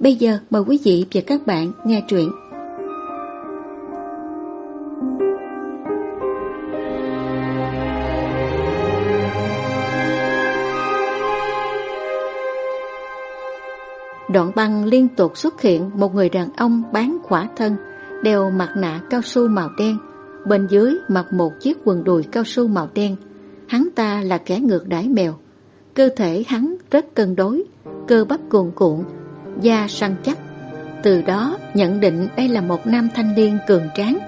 Bây giờ mời quý vị và các bạn nghe truyện. Đoạn băng liên tục xuất hiện một người đàn ông bán khỏa thân, đeo mặt nạ cao su màu đen, bên dưới mặc một chiếc quần đùi cao su màu đen. Hắn ta là kẻ ngược đãi mèo. Cơ thể hắn rất cân đối, cơ bắp cuồn cuộn, da săn chắc. Từ đó nhận định đây là một nam thanh niên cường tráng,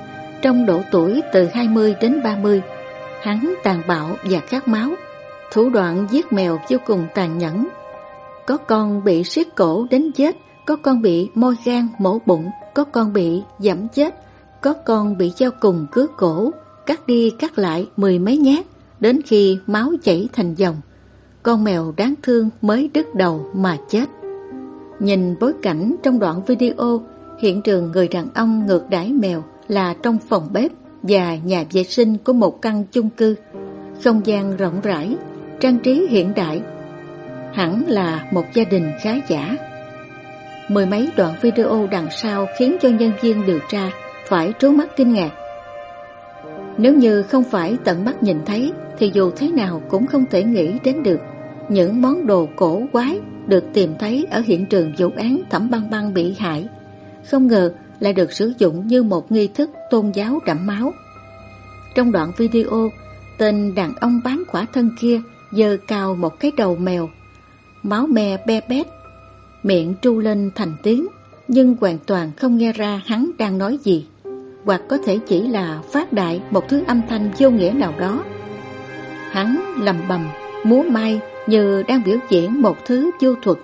trong độ tuổi từ 20 đến 30. Hắn tàn bạo và khát máu, thủ đoạn giết mèo vô cùng tàn nhẫn. Có con bị siết cổ đến chết, có con bị môi gan mổ bụng, có con bị giảm chết, có con bị dao cùng cứa cổ, cắt đi cắt lại mười mấy nhát, đến khi máu chảy thành dòng. Con mèo đáng thương mới đứt đầu mà chết. Nhìn bối cảnh trong đoạn video, hiện trường người đàn ông ngược đãi mèo là trong phòng bếp và nhà vệ sinh của một căn chung cư. Không gian rộng rãi, trang trí hiện đại. Hẳn là một gia đình khá giả. Mười mấy đoạn video đằng sau khiến cho nhân viên điều tra phải trố mắt kinh ngạc. Nếu như không phải tận mắt nhìn thấy thì dù thế nào cũng không thể nghĩ đến được những món đồ cổ quái được tìm thấy ở hiện trường vụ án thẩm băng băng bị hại. Không ngờ lại được sử dụng như một nghi thức tôn giáo đẫm máu. Trong đoạn video, tên đàn ông bán quả thân kia giơ cao một cái đầu mèo. Máu me be bét, miệng tru lên thành tiếng, nhưng hoàn toàn không nghe ra hắn đang nói gì. Hoặc có thể chỉ là phát đại một thứ âm thanh vô nghĩa nào đó. Hắn lầm bầm, múa mai như đang biểu diễn một thứ vô thuật.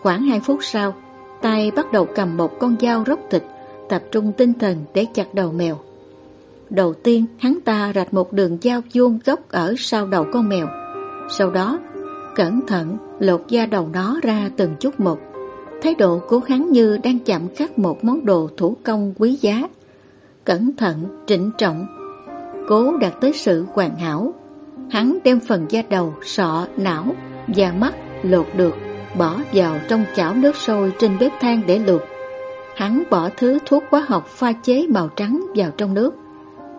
Khoảng 2 phút sau, tay bắt đầu cầm một con dao róc thịt, tập trung tinh thần để chặt đầu mèo. Đầu tiên, hắn ta rạch một đường dao vuông gốc ở sau đầu con mèo. Sau đó, cẩn thận lột da đầu nó ra từng chút một. Thái độ của hắn như đang chạm khắc một món đồ thủ công quý giá. Cẩn thận, trịnh trọng, cố đạt tới sự hoàn hảo Hắn đem phần da đầu, sọ, não và mắt lột được, bỏ vào trong chảo nước sôi trên bếp than để luộc. Hắn bỏ thứ thuốc hóa học pha chế màu trắng vào trong nước.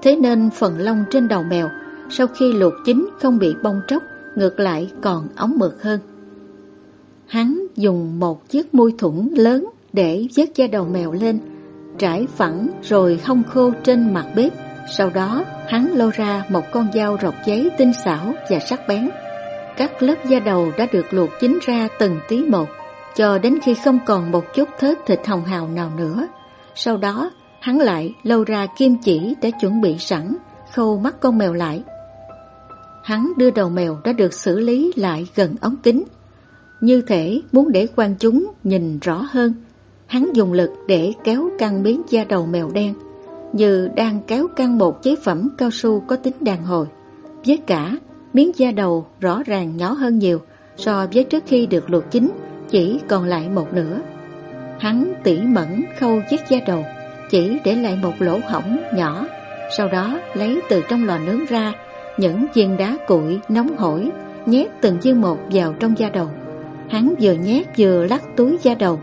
Thế nên phần lông trên đầu mèo sau khi luộc chín không bị bong tróc, ngược lại còn ống mượt hơn. Hắn dùng một chiếc môi thủng lớn để vớt da đầu mèo lên, trải phẳng rồi không khô trên mặt bếp sau đó, hắn lôi ra một con dao rọc giấy tinh xảo và sắc bén. Các lớp da đầu đã được luộc chín ra từng tí một, cho đến khi không còn một chút thớt thịt hồng hào nào nữa. Sau đó, hắn lại lôi ra kim chỉ để chuẩn bị sẵn, khâu mắt con mèo lại. Hắn đưa đầu mèo đã được xử lý lại gần ống kính. Như thể muốn để quan chúng nhìn rõ hơn, hắn dùng lực để kéo căng miếng da đầu mèo đen như đang kéo căng một chế phẩm cao su có tính đàn hồi. Với cả, miếng da đầu rõ ràng nhỏ hơn nhiều so với trước khi được luộc chín, chỉ còn lại một nửa. Hắn tỉ mẩn khâu chiếc da đầu, chỉ để lại một lỗ hổng nhỏ, sau đó lấy từ trong lò nướng ra những viên đá cuội nóng hổi, nhét từng viên một vào trong da đầu. Hắn vừa nhét vừa lắc túi da đầu,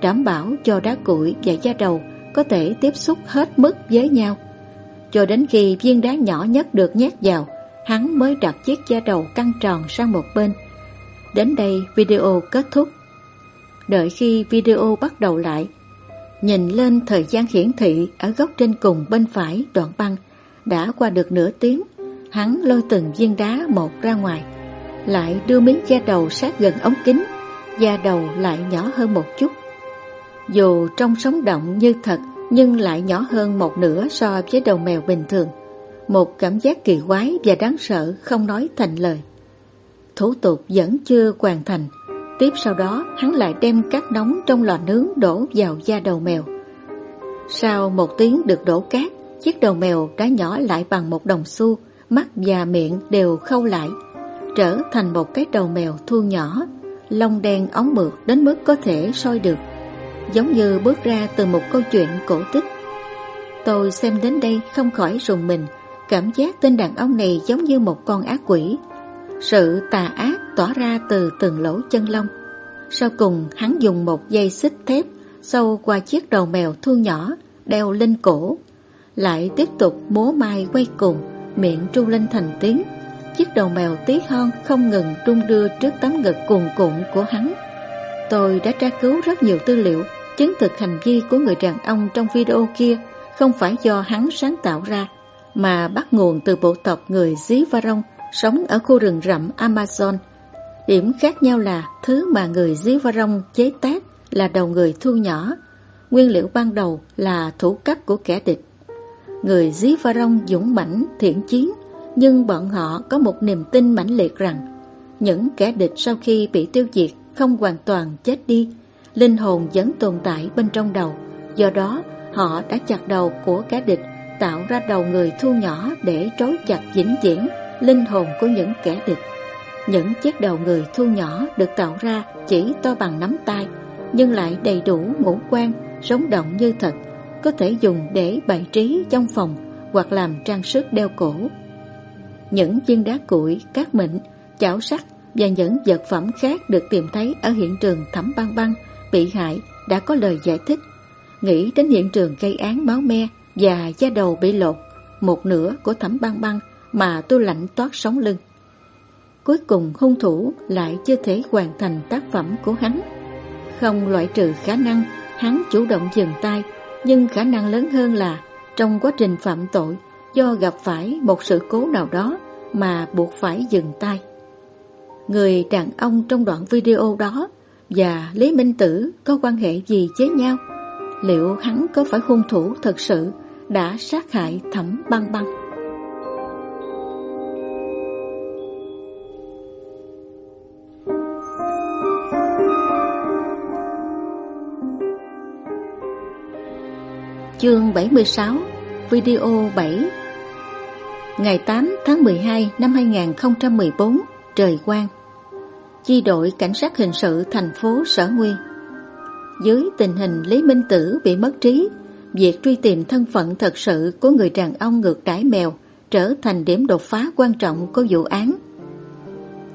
đảm bảo cho đá cuội và da đầu có thể tiếp xúc hết mức với nhau. Cho đến khi viên đá nhỏ nhất được nhét vào, hắn mới đặt chiếc da đầu căng tròn sang một bên. Đến đây video kết thúc. Đợi khi video bắt đầu lại, nhìn lên thời gian hiển thị ở góc trên cùng bên phải đoạn băng, đã qua được nửa tiếng, hắn lôi từng viên đá một ra ngoài, lại đưa miếng da đầu sát gần ống kính, da đầu lại nhỏ hơn một chút. Dù trong sống động như thật nhưng lại nhỏ hơn một nửa so với đầu mèo bình thường. Một cảm giác kỳ quái và đáng sợ không nói thành lời. Thủ tục vẫn chưa hoàn thành. Tiếp sau đó hắn lại đem cát nóng trong lò nướng đổ vào da đầu mèo, Sau một tiếng được đổ cát, chiếc đầu mèo đã nhỏ lại bằng một đồng xu, mắt và miệng đều khâu lại, trở thành một cái đầu mèo thu nhỏ, lông đen óng mượt đến mức có thể soi được, giống như bước ra từ một câu chuyện cổ tích. Tôi xem đến đây không khỏi rùng mình, cảm giác tên đàn ông này giống như một con ác quỷ. Sự tà ác tỏa ra từ từng lỗ chân lông. Sau cùng hắn dùng một dây xích thép sâu qua chiếc đầu mèo thu nhỏ đeo lên cổ, lại tiếp tục múa mai quay cùng, miệng tru lên thành tiếng. Chiếc đầu mèo tí hon không ngừng trung đưa trước tấm ngực cuồn cuộn của hắn. Tôi đã tra cứu rất nhiều tư liệu chứng thực hành vi của người đàn ông trong video kia không phải do hắn sáng tạo ra, mà bắt nguồn từ bộ tộc người Dí Varong sống ở khu rừng rậm Amazon. Điểm khác nhau là thứ mà người Dí Varong chế tác là đầu người thu nhỏ, nguyên liệu ban đầu là thủ cấp của kẻ địch. Người Dí Varong dũng mãnh thiện chiến, nhưng bọn họ có một niềm tin mãnh liệt rằng những kẻ địch sau khi bị tiêu diệt không hoàn toàn chết đi, linh hồn vẫn tồn tại bên trong đầu. Do đó, họ đã chặt đầu của kẻ địch, tạo ra đầu người thu nhỏ để trói chặt vĩnh viễn linh hồn của những kẻ địch. Những chiếc đầu người thu nhỏ được tạo ra chỉ to bằng nắm tay, nhưng lại đầy đủ ngũ quan, sống động như thật, có thể dùng để bày trí trong phòng hoặc làm trang sức đeo cổ. Những viên đá cuội, cát mịn, chảo sắt và những vật phẩm khác được tìm thấy ở hiện trường thẩm băng băng bị hại đã có lời giải thích. Nghĩ đến hiện trường gây án máu me và da đầu bị lột, một nửa của thẩm băng băng mà tôi lạnh toát sống lưng. Cuối cùng hung thủ lại chưa thể hoàn thành tác phẩm của hắn. Không loại trừ khả năng hắn chủ động dừng tay, nhưng khả năng lớn hơn là trong quá trình phạm tội do gặp phải một sự cố nào đó mà buộc phải dừng tay. Người đàn ông trong đoạn video đó và Lý Minh Tử có quan hệ gì với nhau? Liệu hắn có phải hung thủ thật sự đã sát hại Thẩm Băng Băng? Chương 76 Video 7 Ngày 8 tháng 12 năm 2014 Trời quang Chi đội Cảnh sát hình sự thành phố Sở Nguyên Dưới tình hình Lý Minh Tử bị mất trí Việc truy tìm thân phận thật sự của người đàn ông ngược đãi mèo trở thành điểm đột phá quan trọng của vụ án.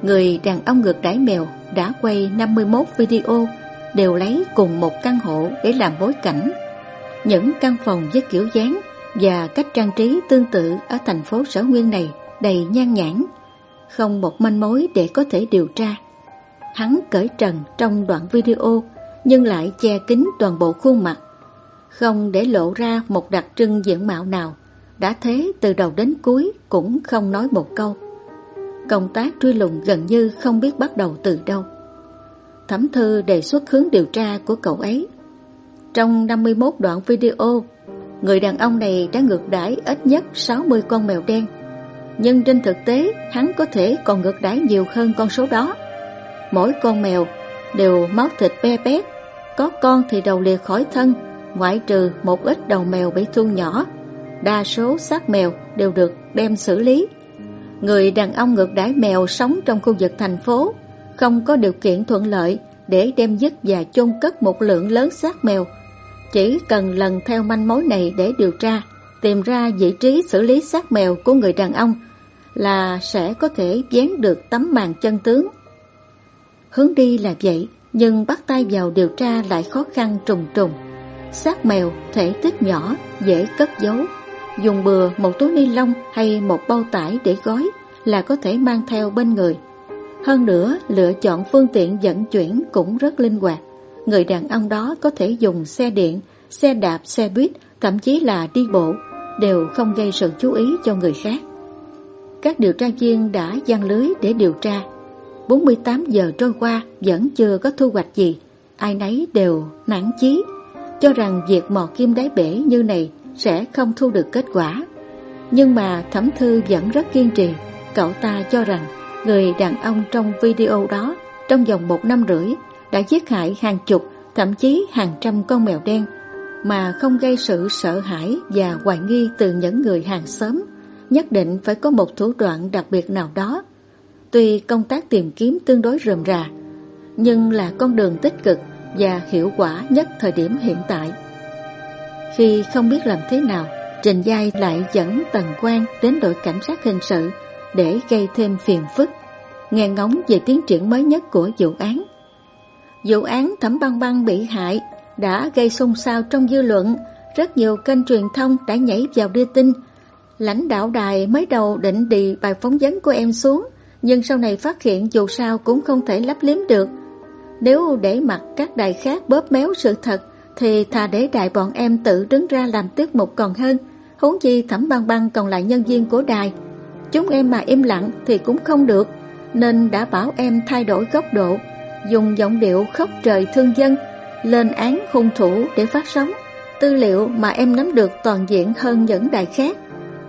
Người đàn ông ngược đãi mèo đã quay 51 video đều lấy cùng một căn hộ để làm bối cảnh những căn phòng với kiểu dáng và cách trang trí tương tự ở thành phố Sở Nguyên này đầy nhan nhãn, không một manh mối để có thể điều tra. Hắn cởi trần trong đoạn video nhưng lại che kín toàn bộ khuôn mặt, không để lộ ra một đặc trưng diện mạo nào, đã thế từ đầu đến cuối cũng không nói một câu. Công tác truy lùng gần như không biết bắt đầu từ đâu. Thẩm thư đề xuất hướng điều tra của cậu ấy trong 51 đoạn video, người đàn ông này đã ngược đãi ít nhất 60 con mèo đen. Nhưng trên thực tế, hắn có thể còn ngược đãi nhiều hơn con số đó. Mỗi con mèo đều máu thịt be bét, có con thì đầu lìa khỏi thân, ngoại trừ một ít đầu mèo bị thương nhỏ. Đa số xác mèo đều được đem xử lý. Người đàn ông ngược đãi mèo sống trong khu vực thành phố, không có điều kiện thuận lợi để đem dứt và chôn cất một lượng lớn xác mèo chỉ cần lần theo manh mối này để điều tra, tìm ra vị trí xử lý xác mèo của người đàn ông là sẽ có thể dán được tấm màn chân tướng. Hướng đi là vậy, nhưng bắt tay vào điều tra lại khó khăn trùng trùng. Xác mèo thể tích nhỏ, dễ cất giấu. Dùng bừa một túi ni lông hay một bao tải để gói là có thể mang theo bên người. Hơn nữa, lựa chọn phương tiện vận chuyển cũng rất linh hoạt người đàn ông đó có thể dùng xe điện, xe đạp, xe buýt, thậm chí là đi bộ, đều không gây sự chú ý cho người khác. Các điều tra viên đã gian lưới để điều tra. 48 giờ trôi qua vẫn chưa có thu hoạch gì, ai nấy đều nản chí, cho rằng việc mò kim đáy bể như này sẽ không thu được kết quả. Nhưng mà Thẩm Thư vẫn rất kiên trì, cậu ta cho rằng người đàn ông trong video đó trong vòng một năm rưỡi đã giết hại hàng chục, thậm chí hàng trăm con mèo đen. mà không gây sự sợ hãi và hoài nghi từ những người hàng xóm, nhất định phải có một thủ đoạn đặc biệt nào đó. Tuy công tác tìm kiếm tương đối rườm rà, nhưng là con đường tích cực và hiệu quả nhất thời điểm hiện tại. Khi không biết làm thế nào, Trình Giai lại dẫn Tần Quang đến đội cảnh sát hình sự để gây thêm phiền phức, nghe ngóng về tiến triển mới nhất của vụ án. Vụ án Thẩm Băng Băng bị hại đã gây xôn xao trong dư luận, rất nhiều kênh truyền thông đã nhảy vào đưa tin. Lãnh đạo đài mới đầu định đi bài phóng vấn của em xuống, nhưng sau này phát hiện dù sao cũng không thể lấp liếm được. Nếu để mặc các đài khác bóp méo sự thật, thì thà để đại bọn em tự đứng ra làm tiết mục còn hơn. Huống chi Thẩm Băng Băng còn lại nhân viên của đài. Chúng em mà im lặng thì cũng không được, nên đã bảo em thay đổi góc độ, dùng giọng điệu khóc trời thương dân, lên án hung thủ để phát sóng. Tư liệu mà em nắm được toàn diện hơn những đài khác.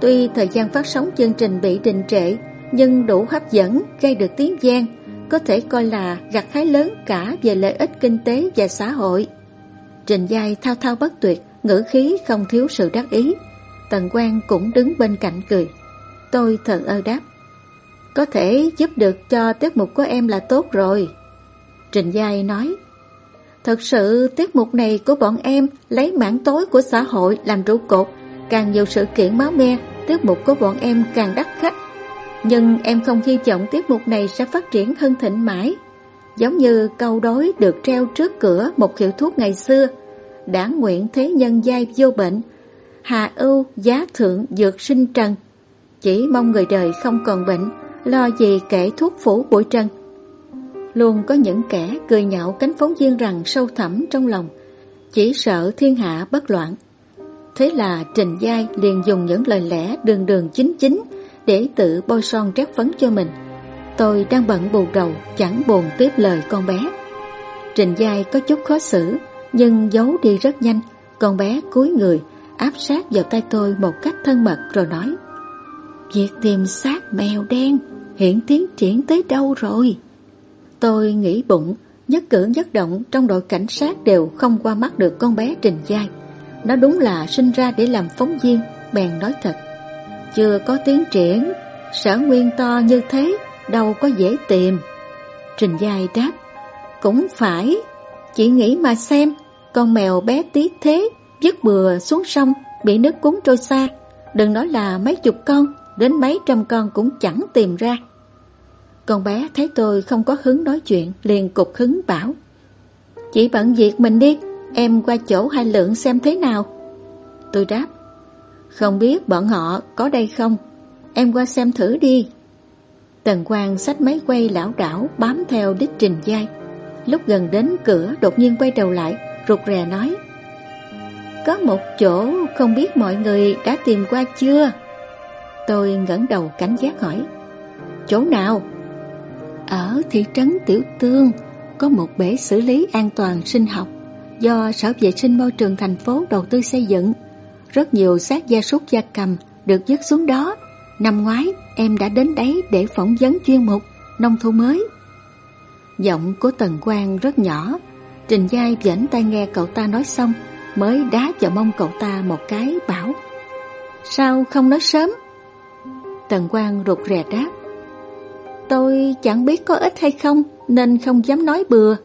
Tuy thời gian phát sóng chương trình bị đình trệ, nhưng đủ hấp dẫn, gây được tiếng gian, có thể coi là gặt hái lớn cả về lợi ích kinh tế và xã hội. Trình Giai thao thao bất tuyệt, ngữ khí không thiếu sự đắc ý. Tần Quang cũng đứng bên cạnh cười. Tôi thờ ơ đáp. Có thể giúp được cho tiết mục của em là tốt rồi. Trình Giai nói. Thật sự tiết mục này của bọn em lấy mảng tối của xã hội làm trụ cột. Càng nhiều sự kiện máu me, tiết mục của bọn em càng đắt khách. Nhưng em không hy vọng tiết mục này sẽ phát triển hơn thịnh mãi. Giống như câu đối được treo trước cửa một hiệu thuốc ngày xưa. Đã nguyện thế nhân giai vô bệnh, hà ưu giá thượng dược sinh trần. Chỉ mong người đời không còn bệnh, lo gì kể thuốc phủ bụi trần. Luôn có những kẻ cười nhạo cánh phóng viên rằng sâu thẳm trong lòng, chỉ sợ thiên hạ bất loạn. Thế là Trình Giai liền dùng những lời lẽ đường đường chính chính để tự bôi son trét phấn cho mình. Tôi đang bận bù đầu, chẳng buồn tiếp lời con bé. Trình Giai có chút khó xử, nhưng giấu đi rất nhanh. Con bé cúi người, áp sát vào tay tôi một cách thân mật rồi nói Việc tìm xác mèo đen hiện tiến triển tới đâu rồi? Tôi nghĩ bụng, nhất cử nhất động trong đội cảnh sát đều không qua mắt được con bé Trình Giai. Nó đúng là sinh ra để làm phóng viên, bèn nói thật. Chưa có tiến triển, sở nguyên to như thế, đâu có dễ tìm. Trình Giai đáp, cũng phải, chỉ nghĩ mà xem, con mèo bé tí thế, dứt bừa xuống sông, bị nước cuốn trôi xa. Đừng nói là mấy chục con, đến mấy trăm con cũng chẳng tìm ra. Con bé thấy tôi không có hứng nói chuyện, liền cục hứng bảo. Chỉ bận việc mình đi, em qua chỗ hai lượng xem thế nào. Tôi đáp, không biết bọn họ có đây không, em qua xem thử đi. Tần Quang xách máy quay lão đảo bám theo đích trình dai. Lúc gần đến cửa đột nhiên quay đầu lại, rụt rè nói. Có một chỗ không biết mọi người đã tìm qua chưa? Tôi ngẩng đầu cảnh giác hỏi. Chỗ nào? Ở thị trấn Tiểu Tương có một bể xử lý an toàn sinh học do Sở Vệ sinh Môi trường thành phố đầu tư xây dựng. Rất nhiều xác gia súc gia cầm được dứt xuống đó. Năm ngoái em đã đến đấy để phỏng vấn chuyên mục nông thôn mới. Giọng của Tần Quang rất nhỏ, Trình Giai vẫn tai nghe cậu ta nói xong mới đá vào mông cậu ta một cái bảo Sao không nói sớm? Tần Quang rụt rè đáp Tôi chẳng biết có ích hay không nên không dám nói bừa.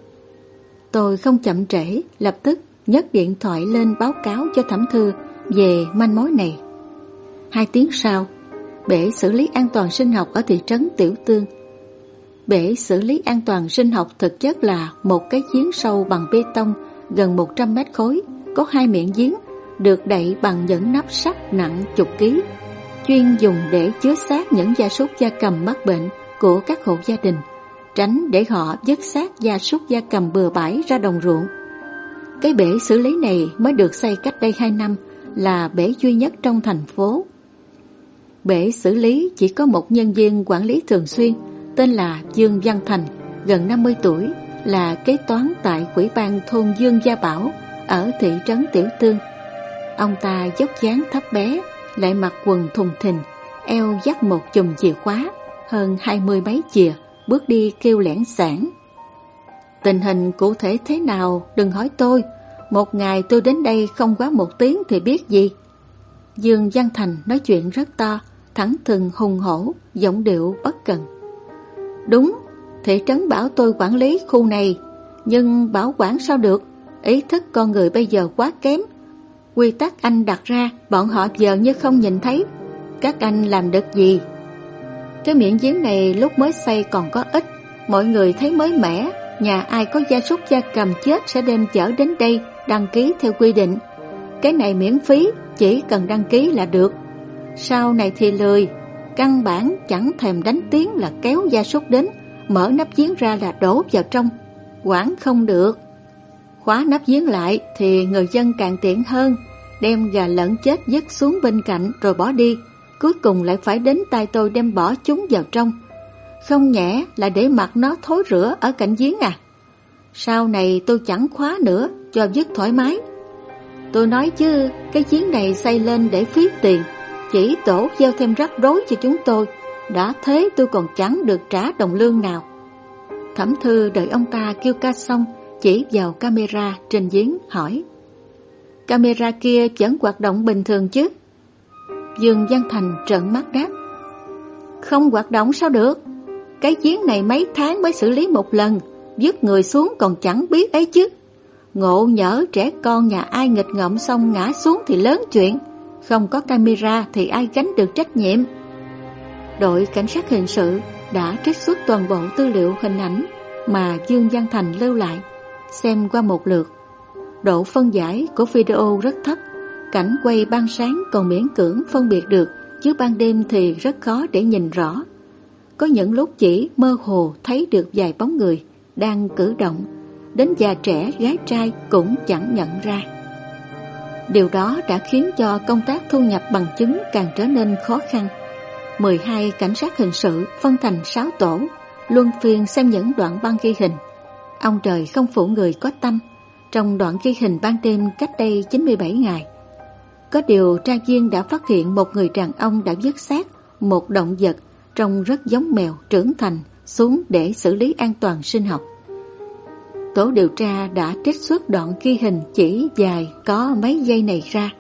Tôi không chậm trễ, lập tức nhấc điện thoại lên báo cáo cho thẩm thư về manh mối này. Hai tiếng sau, bể xử lý an toàn sinh học ở thị trấn Tiểu Tương. Bể xử lý an toàn sinh học thực chất là một cái giếng sâu bằng bê tông gần 100 mét khối, có hai miệng giếng, được đậy bằng những nắp sắt nặng chục ký, chuyên dùng để chứa xác những gia súc gia cầm mắc bệnh của các hộ gia đình, tránh để họ dứt xác gia súc gia cầm bừa bãi ra đồng ruộng. Cái bể xử lý này mới được xây cách đây 2 năm, là bể duy nhất trong thành phố. Bể xử lý chỉ có một nhân viên quản lý thường xuyên, tên là Dương Văn Thành, gần 50 tuổi, là kế toán tại quỹ ban thôn Dương Gia Bảo ở thị trấn Tiểu Tương. Ông ta dốc dáng thấp bé, lại mặc quần thùng thình, eo dắt một chùm chìa khóa, hơn hai mươi mấy chìa, bước đi kêu lẻn sản. Tình hình cụ thể thế nào đừng hỏi tôi, một ngày tôi đến đây không quá một tiếng thì biết gì. Dương Văn Thành nói chuyện rất to, thẳng thừng hùng hổ, giọng điệu bất cần. Đúng, thị trấn bảo tôi quản lý khu này, nhưng bảo quản sao được, ý thức con người bây giờ quá kém. Quy tắc anh đặt ra, bọn họ giờ như không nhìn thấy. Các anh làm được gì? Cái miệng giếng này lúc mới xây còn có ít, mọi người thấy mới mẻ, nhà ai có gia súc gia cầm chết sẽ đem chở đến đây đăng ký theo quy định. Cái này miễn phí, chỉ cần đăng ký là được. Sau này thì lười, căn bản chẳng thèm đánh tiếng là kéo gia súc đến, mở nắp giếng ra là đổ vào trong, quản không được. Khóa nắp giếng lại thì người dân càng tiện hơn, đem gà lợn chết dứt xuống bên cạnh rồi bỏ đi, cuối cùng lại phải đến tay tôi đem bỏ chúng vào trong. Không nhẽ là để mặc nó thối rửa ở cạnh giếng à? Sau này tôi chẳng khóa nữa, cho dứt thoải mái. Tôi nói chứ, cái chiến này xây lên để phí tiền, chỉ tổ gieo thêm rắc rối cho chúng tôi. Đã thế tôi còn chẳng được trả đồng lương nào. Thẩm thư đợi ông ta kêu ca xong, chỉ vào camera trên giếng hỏi. Camera kia vẫn hoạt động bình thường chứ? Dương Văn Thành trợn mắt đáp. Không hoạt động sao được? Cái giếng này mấy tháng mới xử lý một lần, dứt người xuống còn chẳng biết ấy chứ. Ngộ nhỡ trẻ con nhà ai nghịch ngợm xong ngã xuống thì lớn chuyện, không có camera thì ai gánh được trách nhiệm. Đội cảnh sát hình sự đã trích xuất toàn bộ tư liệu hình ảnh mà Dương Văn Thành lưu lại, xem qua một lượt. Độ phân giải của video rất thấp, cảnh quay ban sáng còn miễn cưỡng phân biệt được, chứ ban đêm thì rất khó để nhìn rõ. Có những lúc chỉ mơ hồ thấy được vài bóng người đang cử động, đến già trẻ gái trai cũng chẳng nhận ra. Điều đó đã khiến cho công tác thu nhập bằng chứng càng trở nên khó khăn. 12 cảnh sát hình sự phân thành 6 tổ, luân phiên xem những đoạn băng ghi hình. Ông trời không phụ người có tâm, trong đoạn ghi hình ban đêm cách đây 97 ngày. Có điều tra viên đã phát hiện một người đàn ông đã dứt xác một động vật trông rất giống mèo trưởng thành xuống để xử lý an toàn sinh học. Tổ điều tra đã trích xuất đoạn ghi hình chỉ dài có mấy giây này ra.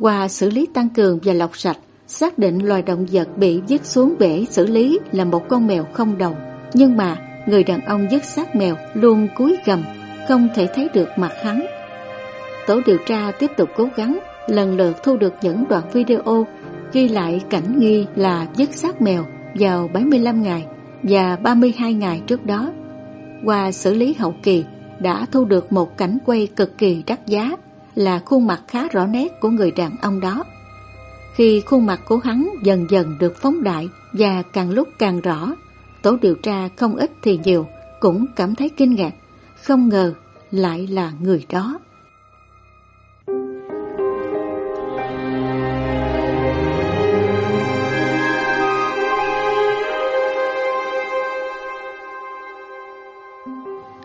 Qua xử lý tăng cường và lọc sạch, xác định loài động vật bị dứt xuống bể xử lý là một con mèo không đầu. Nhưng mà người đàn ông dứt xác mèo luôn cúi gầm, không thể thấy được mặt hắn. Tổ điều tra tiếp tục cố gắng, lần lượt thu được những đoạn video ghi lại cảnh nghi là dứt xác mèo vào 75 ngày và 32 ngày trước đó. Qua xử lý hậu kỳ đã thu được một cảnh quay cực kỳ đắt giá là khuôn mặt khá rõ nét của người đàn ông đó. Khi khuôn mặt của hắn dần dần được phóng đại và càng lúc càng rõ, tổ điều tra không ít thì nhiều cũng cảm thấy kinh ngạc, không ngờ lại là người đó.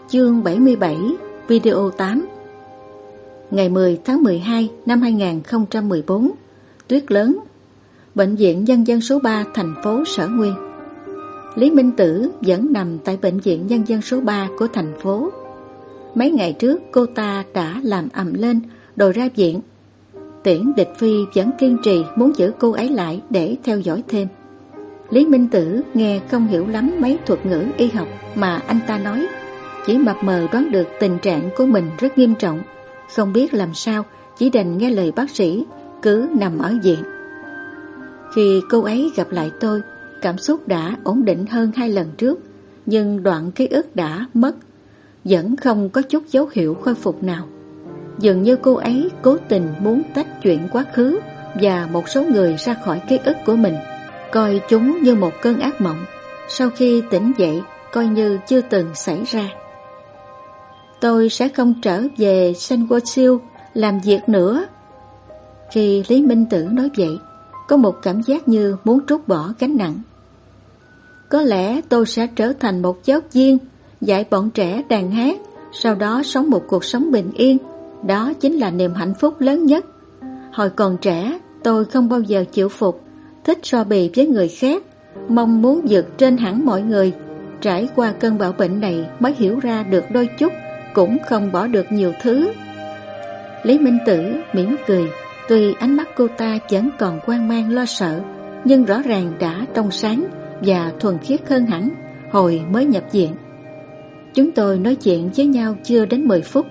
Chương 77 Video 8 Ngày 10 tháng 12 năm 2014 Tuyết lớn. Bệnh viện Nhân dân số 3 thành phố Sở Nguyên. Lý Minh Tử vẫn nằm tại Bệnh viện Nhân dân số 3 của thành phố. Mấy ngày trước, cô ta đã làm ầm lên, đòi ra viện. Tiễn địch phi vẫn kiên trì muốn giữ cô ấy lại để theo dõi thêm. Lý Minh Tử nghe không hiểu lắm mấy thuật ngữ y học mà anh ta nói chỉ mập mờ đoán được tình trạng của mình rất nghiêm trọng. Không biết làm sao, Chỉ đành nghe lời bác sĩ, Cứ nằm ở viện. Khi cô ấy gặp lại tôi, Cảm xúc đã ổn định hơn hai lần trước, Nhưng đoạn ký ức đã mất, Vẫn không có chút dấu hiệu khôi phục nào. Dường như cô ấy cố tình muốn tách chuyện quá khứ Và một số người ra khỏi ký ức của mình, Coi chúng như một cơn ác mộng. Sau khi tỉnh dậy, Coi như chưa từng xảy ra tôi sẽ không trở về Sengochiu làm việc nữa. Khi Lý Minh Tử nói vậy, có một cảm giác như muốn trút bỏ gánh nặng. Có lẽ tôi sẽ trở thành một giáo viên, dạy bọn trẻ đàn hát, sau đó sống một cuộc sống bình yên. Đó chính là niềm hạnh phúc lớn nhất. Hồi còn trẻ, tôi không bao giờ chịu phục, thích so bì với người khác, mong muốn vượt trên hẳn mọi người. Trải qua cơn bão bệnh này mới hiểu ra được đôi chút cũng không bỏ được nhiều thứ. Lý Minh Tử mỉm cười, tuy ánh mắt cô ta vẫn còn quan mang lo sợ, nhưng rõ ràng đã trong sáng và thuần khiết hơn hẳn hồi mới nhập viện. Chúng tôi nói chuyện với nhau chưa đến 10 phút.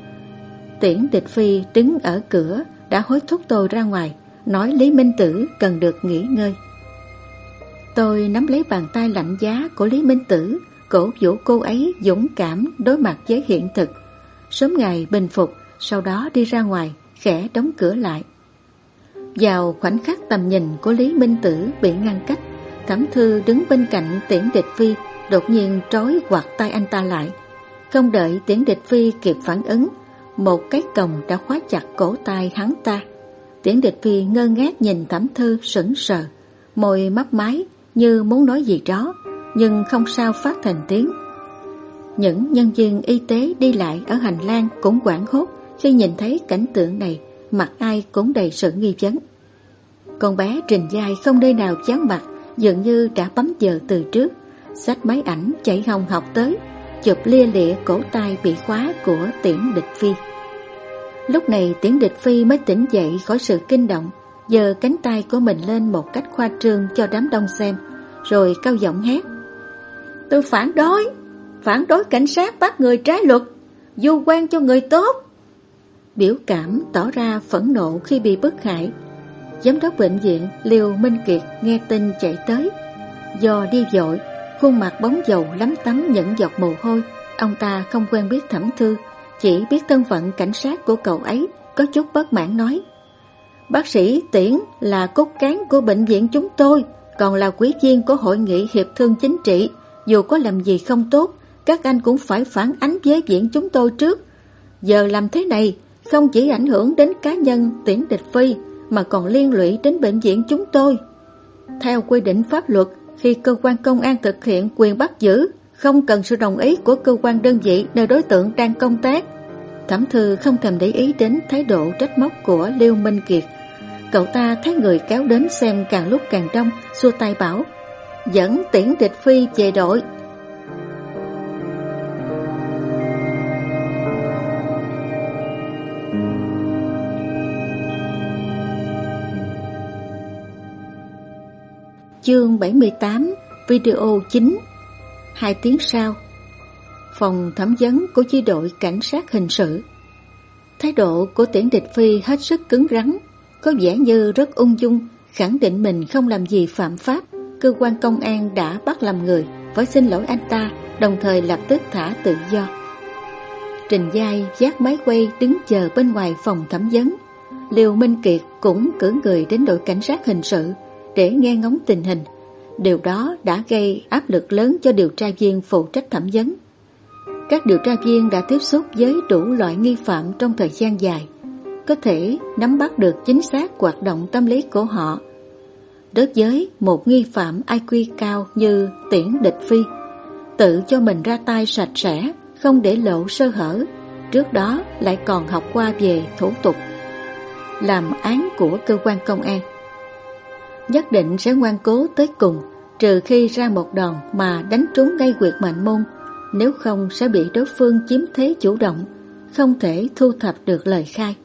Tiễn địch phi đứng ở cửa đã hối thúc tôi ra ngoài, nói Lý Minh Tử cần được nghỉ ngơi. Tôi nắm lấy bàn tay lạnh giá của Lý Minh Tử, cổ vũ cô ấy dũng cảm đối mặt với hiện thực. Sớm ngày bình phục, sau đó đi ra ngoài, khẽ đóng cửa lại. Vào khoảnh khắc tầm nhìn của Lý Minh Tử bị ngăn cách, Thẩm Thư đứng bên cạnh tiễn địch phi, đột nhiên trói quạt tay anh ta lại. Không đợi tiễn địch phi kịp phản ứng, một cái còng đã khóa chặt cổ tay hắn ta. Tiễn địch phi ngơ ngác nhìn Thẩm Thư sững sờ, môi mấp máy như muốn nói gì đó, nhưng không sao phát thành tiếng. Những nhân viên y tế đi lại ở hành lang cũng quảng hốt khi nhìn thấy cảnh tượng này, mặt ai cũng đầy sự nghi vấn. Con bé Trình Giai không nơi nào chán mặt, dường như đã bấm giờ từ trước, xách máy ảnh chạy hồng học tới, chụp lia lịa cổ tay bị khóa của tiễn địch phi. Lúc này tiễn địch phi mới tỉnh dậy khỏi sự kinh động, giơ cánh tay của mình lên một cách khoa trương cho đám đông xem, rồi cao giọng hét. Tôi phản đối, phản đối cảnh sát bắt người trái luật, du quan cho người tốt. Biểu cảm tỏ ra phẫn nộ khi bị bức hại. Giám đốc bệnh viện Liêu Minh Kiệt nghe tin chạy tới. Do đi dội khuôn mặt bóng dầu lắm tắm những giọt mồ hôi, ông ta không quen biết thẩm thư, chỉ biết thân phận cảnh sát của cậu ấy, có chút bất mãn nói. Bác sĩ Tiễn là cốt cán của bệnh viện chúng tôi, còn là quý viên của Hội nghị Hiệp thương Chính trị. Dù có làm gì không tốt, các anh cũng phải phản ánh với viện chúng tôi trước. Giờ làm thế này, không chỉ ảnh hưởng đến cá nhân Tiễn Địch Phi, mà còn liên lụy đến bệnh viện chúng tôi. Theo quy định pháp luật, khi cơ quan công an thực hiện quyền bắt giữ, không cần sự đồng ý của cơ quan đơn vị nơi đối tượng đang công tác. Thẩm Thư không thèm để ý đến thái độ trách móc của Liêu Minh Kiệt Cậu ta thấy người kéo đến xem càng lúc càng đông, xua tay bảo, dẫn tiễn địch phi về đội. Chương 78 Video chính Hai tiếng sau Phòng thẩm vấn của chi đội cảnh sát hình sự Thái độ của tiễn địch phi hết sức cứng rắn có vẻ như rất ung dung, khẳng định mình không làm gì phạm pháp. Cơ quan công an đã bắt làm người, phải xin lỗi anh ta, đồng thời lập tức thả tự do. Trình Giai giác máy quay đứng chờ bên ngoài phòng thẩm vấn. liều Minh Kiệt cũng cử người đến đội cảnh sát hình sự để nghe ngóng tình hình. Điều đó đã gây áp lực lớn cho điều tra viên phụ trách thẩm vấn. Các điều tra viên đã tiếp xúc với đủ loại nghi phạm trong thời gian dài có thể nắm bắt được chính xác hoạt động tâm lý của họ. Đối với một nghi phạm IQ cao như tiễn địch phi, tự cho mình ra tay sạch sẽ, không để lộ sơ hở, trước đó lại còn học qua về thủ tục, làm án của cơ quan công an. Nhất định sẽ ngoan cố tới cùng, trừ khi ra một đòn mà đánh trúng ngay quyệt mạnh môn, nếu không sẽ bị đối phương chiếm thế chủ động, không thể thu thập được lời khai.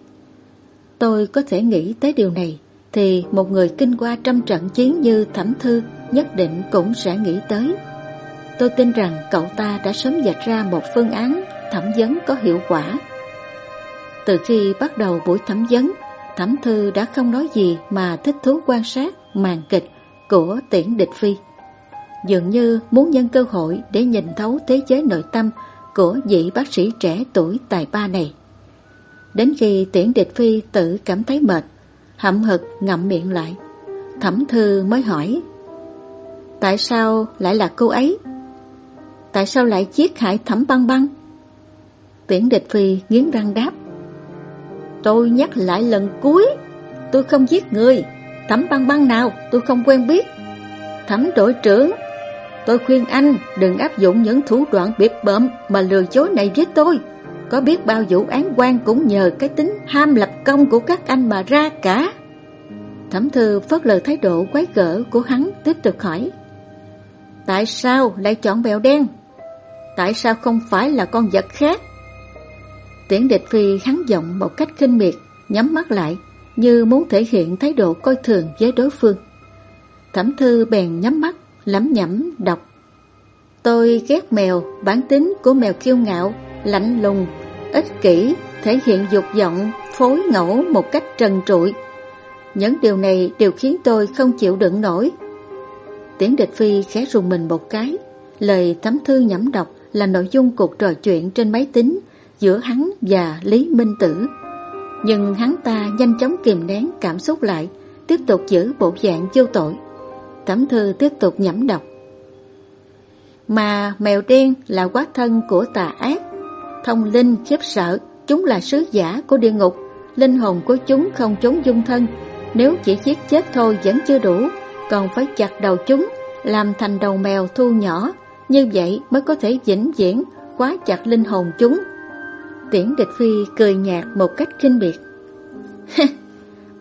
Tôi có thể nghĩ tới điều này Thì một người kinh qua trăm trận chiến như Thẩm Thư Nhất định cũng sẽ nghĩ tới. Tôi tin rằng cậu ta đã sớm dạch ra một phương án thẩm vấn có hiệu quả. Từ khi bắt đầu buổi thẩm vấn Thẩm Thư đã không nói gì mà thích thú quan sát màn kịch của tiễn địch phi Dường như muốn nhân cơ hội để nhìn thấu thế giới nội tâm của vị bác sĩ trẻ tuổi tài ba này Đến khi tiễn địch phi tự cảm thấy mệt, Hậm hực ngậm miệng lại, Thẩm thư mới hỏi, Tại sao lại là cô ấy? Tại sao lại giết hại thẩm băng băng? Tiễn địch phi nghiến răng đáp, Tôi nhắc lại lần cuối, Tôi không giết người Thẩm băng băng nào tôi không quen biết Thẩm đội trưởng Tôi khuyên anh đừng áp dụng những thủ đoạn biệt bợm Mà lừa dối này với tôi có biết bao vụ án quan cũng nhờ cái tính ham lập công của các anh mà ra cả. Thẩm thư phớt lờ thái độ quái gở của hắn tiếp tục hỏi. Tại sao lại chọn bèo đen? Tại sao không phải là con vật khác? Tiễn địch phi hắn giọng một cách khinh miệt, nhắm mắt lại, như muốn thể hiện thái độ coi thường với đối phương. Thẩm thư bèn nhắm mắt, lắm nhẩm đọc. Tôi ghét mèo, bản tính của mèo kiêu ngạo, lạnh lùng, ích kỷ, thể hiện dục vọng, phối ngẫu một cách trần trụi. Những điều này đều khiến tôi không chịu đựng nổi. Tiễn địch phi khẽ rùng mình một cái, lời thấm thư nhẩm đọc là nội dung cuộc trò chuyện trên máy tính giữa hắn và Lý Minh Tử. Nhưng hắn ta nhanh chóng kìm nén cảm xúc lại, tiếp tục giữ bộ dạng vô tội. Thẩm thư tiếp tục nhẩm đọc. Mà mèo đen là quá thân của tà ác, thông linh khiếp sợ, chúng là sứ giả của địa ngục, linh hồn của chúng không trốn dung thân, nếu chỉ giết chết thôi vẫn chưa đủ, còn phải chặt đầu chúng, làm thành đầu mèo thu nhỏ, như vậy mới có thể vĩnh viễn khóa chặt linh hồn chúng. Tiễn địch phi cười nhạt một cách kinh biệt.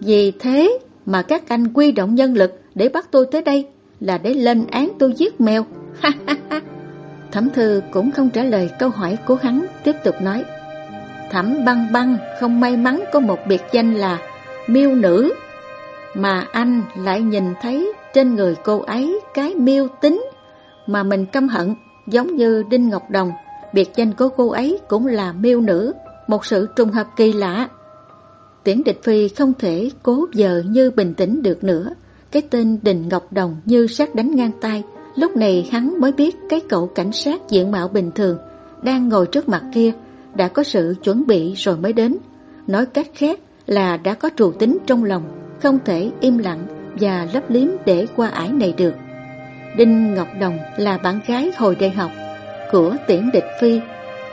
Vì thế mà các anh quy động nhân lực để bắt tôi tới đây là để lên án tôi giết mèo. Thẩm thư cũng không trả lời câu hỏi của hắn, tiếp tục nói. Thẩm băng băng không may mắn có một biệt danh là miêu nữ, mà anh lại nhìn thấy trên người cô ấy cái miêu tính mà mình căm hận, giống như Đinh Ngọc Đồng, biệt danh của cô ấy cũng là miêu nữ, một sự trùng hợp kỳ lạ. Tiễn địch phi không thể cố giờ như bình tĩnh được nữa, cái tên Đình Ngọc Đồng như sát đánh ngang tay, lúc này hắn mới biết cái cậu cảnh sát diện mạo bình thường đang ngồi trước mặt kia đã có sự chuẩn bị rồi mới đến. Nói cách khác là đã có trù tính trong lòng, không thể im lặng và lấp liếm để qua ải này được. Đinh Ngọc Đồng là bạn gái hồi đại học của Tiễn Địch Phi.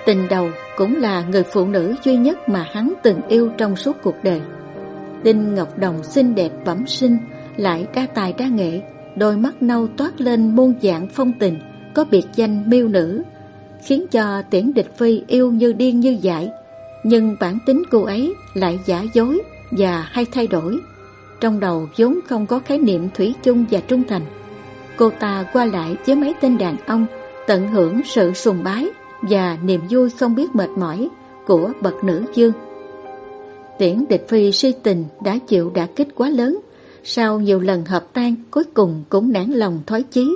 Tình đầu cũng là người phụ nữ duy nhất mà hắn từng yêu trong suốt cuộc đời. Đinh Ngọc Đồng xinh đẹp bẩm sinh, lại đa tài đa nghệ, đôi mắt nâu toát lên muôn dạng phong tình, có biệt danh miêu nữ, khiến cho Tiễn Địch Phi yêu như điên như dại. Nhưng bản tính cô ấy lại giả dối và hay thay đổi. Trong đầu vốn không có khái niệm thủy chung và trung thành. Cô ta qua lại với mấy tên đàn ông tận hưởng sự sùng bái và niềm vui không biết mệt mỏi của bậc nữ dương. Tiễn địch phi si tình đã chịu đả kích quá lớn, sau nhiều lần hợp tan cuối cùng cũng nản lòng thoái chí,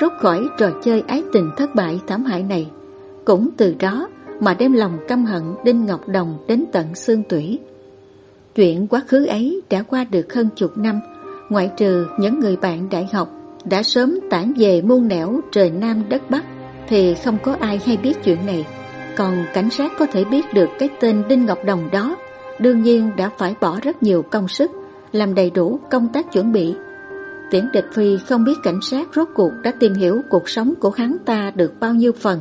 rút khỏi trò chơi ái tình thất bại thảm hại này. Cũng từ đó mà đem lòng căm hận Đinh Ngọc Đồng đến tận xương tủy. Chuyện quá khứ ấy đã qua được hơn chục năm, ngoại trừ những người bạn đại học đã sớm tản về muôn nẻo trời Nam đất Bắc thì không có ai hay biết chuyện này. Còn cảnh sát có thể biết được cái tên Đinh Ngọc Đồng đó, đương nhiên đã phải bỏ rất nhiều công sức, làm đầy đủ công tác chuẩn bị. Tiễn địch phi không biết cảnh sát rốt cuộc đã tìm hiểu cuộc sống của hắn ta được bao nhiêu phần,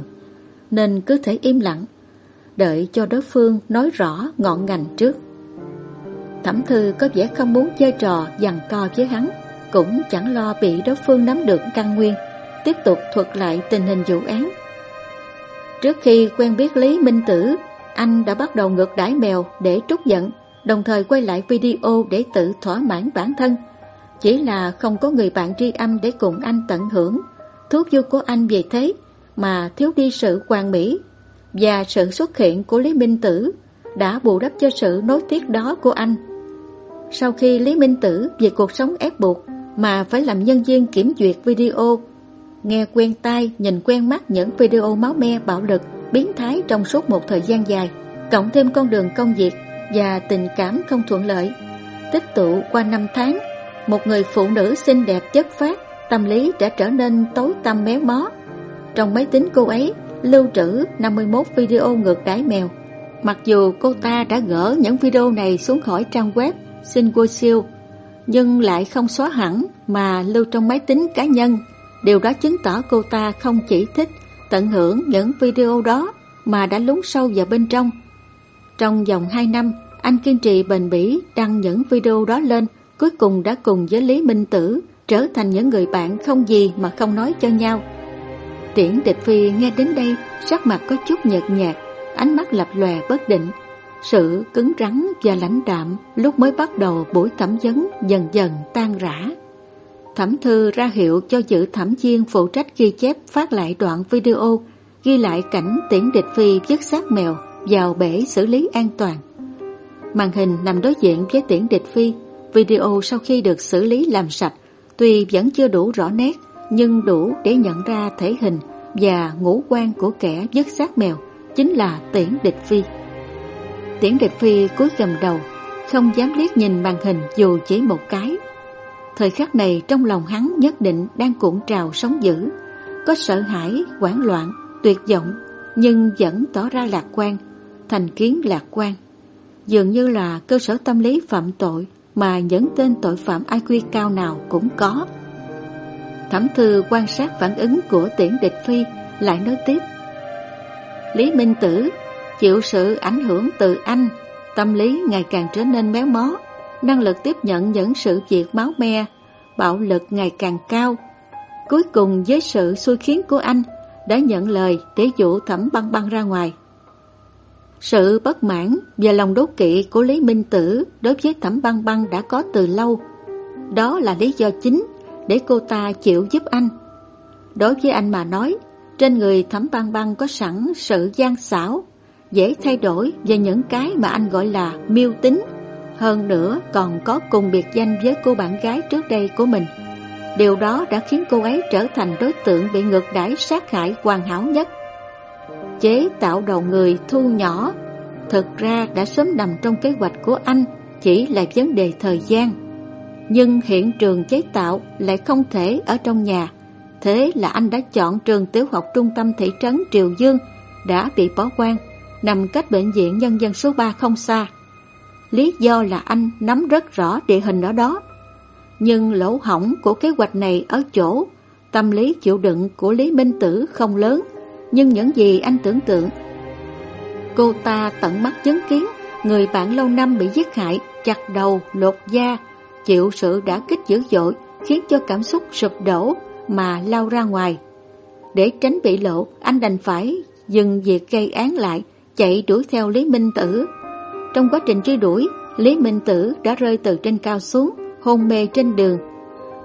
nên cứ thể im lặng, đợi cho đối phương nói rõ ngọn ngành trước. Thẩm thư có vẻ không muốn chơi trò dằn co với hắn, cũng chẳng lo bị đối phương nắm được căn nguyên, tiếp tục thuật lại tình hình vụ án. Trước khi quen biết Lý Minh Tử, anh đã bắt đầu ngược đãi mèo để trút giận, đồng thời quay lại video để tự thỏa mãn bản thân. Chỉ là không có người bạn tri âm để cùng anh tận hưởng. Thú vui của anh về thế mà thiếu đi sự hoàn mỹ và sự xuất hiện của Lý Minh Tử đã bù đắp cho sự nối tiếc đó của anh. Sau khi Lý Minh Tử về cuộc sống ép buộc mà phải làm nhân viên kiểm duyệt video. Nghe quen tai, nhìn quen mắt những video máu me bạo lực, biến thái trong suốt một thời gian dài, cộng thêm con đường công việc và tình cảm không thuận lợi. Tích tụ qua năm tháng, một người phụ nữ xinh đẹp chất phát, tâm lý đã trở nên tối tăm méo mó. Trong máy tính cô ấy, lưu trữ 51 video ngược đáy mèo. Mặc dù cô ta đã gỡ những video này xuống khỏi trang web xin cô siêu nhưng lại không xóa hẳn mà lưu trong máy tính cá nhân. Điều đó chứng tỏ cô ta không chỉ thích tận hưởng những video đó mà đã lún sâu vào bên trong. Trong vòng 2 năm, anh kiên trì bền bỉ đăng những video đó lên, cuối cùng đã cùng với Lý Minh Tử trở thành những người bạn không gì mà không nói cho nhau. Tiễn địch phi nghe đến đây, sắc mặt có chút nhợt nhạt, ánh mắt lập lòe bất định, sự cứng rắn và lãnh đạm lúc mới bắt đầu buổi thẩm vấn dần dần tan rã. Thẩm thư ra hiệu cho giữ thẩm chiên phụ trách ghi chép phát lại đoạn video ghi lại cảnh tiễn địch phi vứt xác mèo vào bể xử lý an toàn. Màn hình nằm đối diện với tiễn địch phi, video sau khi được xử lý làm sạch, tuy vẫn chưa đủ rõ nét, nhưng đủ để nhận ra thể hình và ngũ quan của kẻ vứt xác mèo, chính là tiễn địch phi. Tiễn địch phi cúi gầm đầu, không dám liếc nhìn màn hình dù chỉ một cái. Thời khắc này trong lòng hắn nhất định đang cuộn trào sóng dữ, có sợ hãi, hoảng loạn, tuyệt vọng, nhưng vẫn tỏ ra lạc quan, thành kiến lạc quan. Dường như là cơ sở tâm lý phạm tội mà những tên tội phạm IQ cao nào cũng có. Thẩm thư quan sát phản ứng của tiễn địch phi lại nói tiếp. Lý Minh Tử chịu sự ảnh hưởng từ anh, tâm lý ngày càng trở nên méo mó, năng lực tiếp nhận những sự việc máu me, bạo lực ngày càng cao. Cuối cùng với sự xui khiến của anh đã nhận lời để dụ thẩm băng băng ra ngoài. Sự bất mãn và lòng đố kỵ của Lý Minh Tử đối với thẩm băng băng đã có từ lâu. Đó là lý do chính để cô ta chịu giúp anh. Đối với anh mà nói, trên người thẩm băng băng có sẵn sự gian xảo, dễ thay đổi và những cái mà anh gọi là miêu tính. Hơn nữa còn có cùng biệt danh với cô bạn gái trước đây của mình. Điều đó đã khiến cô ấy trở thành đối tượng bị ngược đãi sát hại hoàn hảo nhất. Chế tạo đầu người thu nhỏ thực ra đã sớm nằm trong kế hoạch của anh, chỉ là vấn đề thời gian. Nhưng hiện trường chế tạo lại không thể ở trong nhà. Thế là anh đã chọn trường tiểu học trung tâm thị trấn Triều Dương đã bị bỏ quang nằm cách bệnh viện nhân dân số 3 không xa. Lý do là anh nắm rất rõ địa hình ở đó. Nhưng lỗ hỏng của kế hoạch này ở chỗ tâm lý chịu đựng của Lý Minh Tử không lớn, nhưng những gì anh tưởng tượng. Cô ta tận mắt chứng kiến người bạn lâu năm bị giết hại, chặt đầu, lột da, chịu sự đã kích dữ dội khiến cho cảm xúc sụp đổ mà lao ra ngoài. Để tránh bị lộ, anh đành phải dừng việc gây án lại, chạy đuổi theo Lý Minh Tử. Trong quá trình truy đuổi, Lý Minh Tử đã rơi từ trên cao xuống, hôn mê trên đường.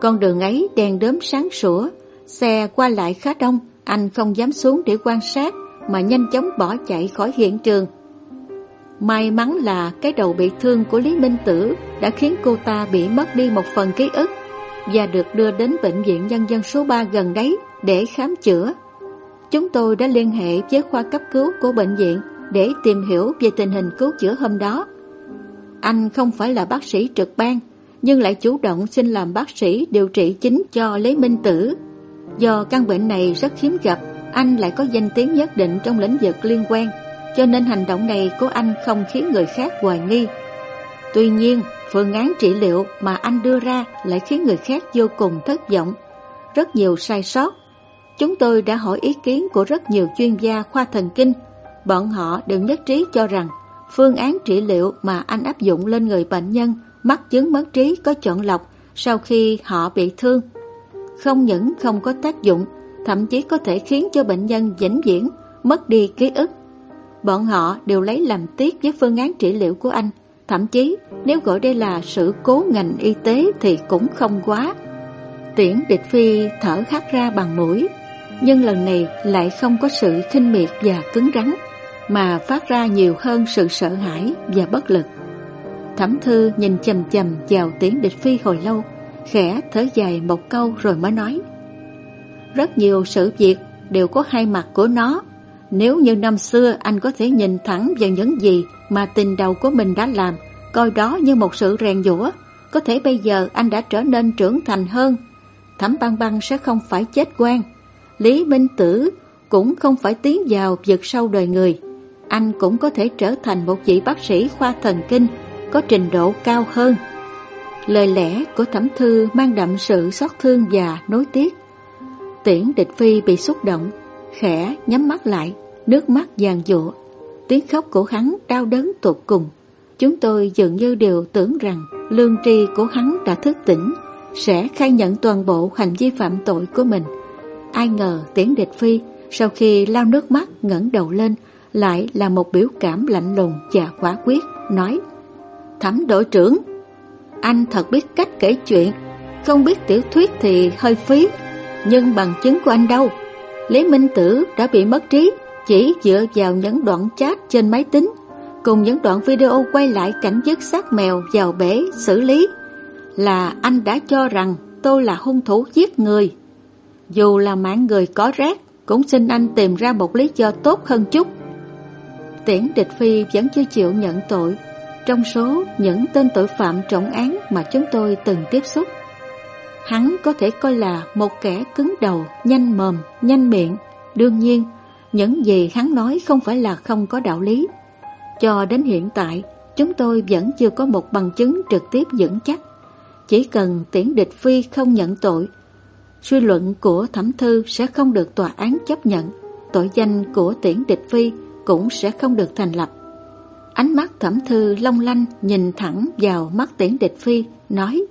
Con đường ấy đèn đớm sáng sủa, xe qua lại khá đông, anh không dám xuống để quan sát mà nhanh chóng bỏ chạy khỏi hiện trường. May mắn là cái đầu bị thương của Lý Minh Tử đã khiến cô ta bị mất đi một phần ký ức và được đưa đến bệnh viện nhân dân số 3 gần đấy để khám chữa. Chúng tôi đã liên hệ với khoa cấp cứu của bệnh viện để tìm hiểu về tình hình cứu chữa hôm đó. Anh không phải là bác sĩ trực ban, nhưng lại chủ động xin làm bác sĩ điều trị chính cho Lý Minh Tử. Do căn bệnh này rất hiếm gặp, anh lại có danh tiếng nhất định trong lĩnh vực liên quan, cho nên hành động này của anh không khiến người khác hoài nghi. Tuy nhiên, phương án trị liệu mà anh đưa ra lại khiến người khác vô cùng thất vọng. Rất nhiều sai sót. Chúng tôi đã hỏi ý kiến của rất nhiều chuyên gia khoa thần kinh. Bọn họ đều nhất trí cho rằng phương án trị liệu mà anh áp dụng lên người bệnh nhân mắc chứng mất trí có chọn lọc sau khi họ bị thương. Không những không có tác dụng, thậm chí có thể khiến cho bệnh nhân vĩnh viễn mất đi ký ức. Bọn họ đều lấy làm tiếc với phương án trị liệu của anh Thậm chí nếu gọi đây là sự cố ngành y tế thì cũng không quá. Tiễn địch phi thở khát ra bằng mũi, nhưng lần này lại không có sự khinh miệt và cứng rắn, mà phát ra nhiều hơn sự sợ hãi và bất lực. Thẩm thư nhìn chầm chầm vào tiếng địch phi hồi lâu, khẽ thở dài một câu rồi mới nói. Rất nhiều sự việc đều có hai mặt của nó. Nếu như năm xưa anh có thể nhìn thẳng vào những gì mà tình đầu của mình đã làm, coi đó như một sự rèn giũa. Có thể bây giờ anh đã trở nên trưởng thành hơn. Thẩm băng băng sẽ không phải chết quan. Lý Minh Tử cũng không phải tiến vào vực sâu đời người. Anh cũng có thể trở thành một vị bác sĩ khoa thần kinh có trình độ cao hơn. Lời lẽ của thẩm thư mang đậm sự xót thương và nối tiếc. Tiễn địch phi bị xúc động, khẽ nhắm mắt lại, nước mắt giàn dụa. Tiếng khóc của hắn đau đớn tột cùng. Chúng tôi dường như đều tưởng rằng lương tri của hắn đã thức tỉnh, sẽ khai nhận toàn bộ hành vi phạm tội của mình. Ai ngờ tiễn địch phi sau khi lau nước mắt ngẩng đầu lên lại là một biểu cảm lạnh lùng và quả quyết, nói Thẩm đội trưởng, anh thật biết cách kể chuyện, không biết tiểu thuyết thì hơi phí, nhưng bằng chứng của anh đâu. Lý Minh Tử đã bị mất trí, chỉ dựa vào những đoạn chat trên máy tính cùng những đoạn video quay lại cảnh dứt xác mèo vào bể xử lý là anh đã cho rằng tôi là hung thủ giết người. Dù là mạng người có rác, cũng xin anh tìm ra một lý do tốt hơn chút. Tiễn địch phi vẫn chưa chịu nhận tội trong số những tên tội phạm trọng án mà chúng tôi từng tiếp xúc. Hắn có thể coi là một kẻ cứng đầu, nhanh mồm, nhanh miệng. Đương nhiên, những gì hắn nói không phải là không có đạo lý. Cho đến hiện tại, chúng tôi vẫn chưa có một bằng chứng trực tiếp vững chắc. Chỉ cần tiễn địch phi không nhận tội, suy luận của thẩm thư sẽ không được tòa án chấp nhận, tội danh của tiễn địch phi cũng sẽ không được thành lập. Ánh mắt thẩm thư long lanh nhìn thẳng vào mắt tiễn địch phi, nói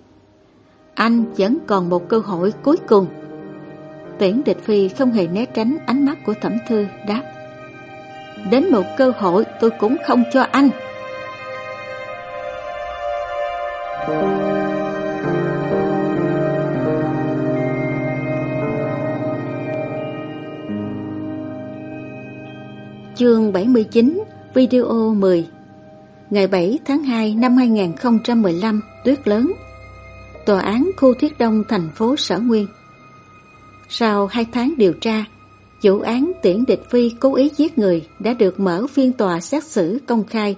Anh vẫn còn một cơ hội cuối cùng. Tiễn địch phi không hề né tránh ánh mắt của thẩm thư, đáp Đến một cơ hội tôi cũng không cho anh. Chương 79 Video 10 Ngày 7 tháng 2 năm 2015 Tuyết lớn. Tòa án khu Thiết Đông thành phố Sở Nguyên. Sau 2 tháng điều tra Vụ án tiễn địch phi cố ý giết người đã được mở phiên tòa xét xử công khai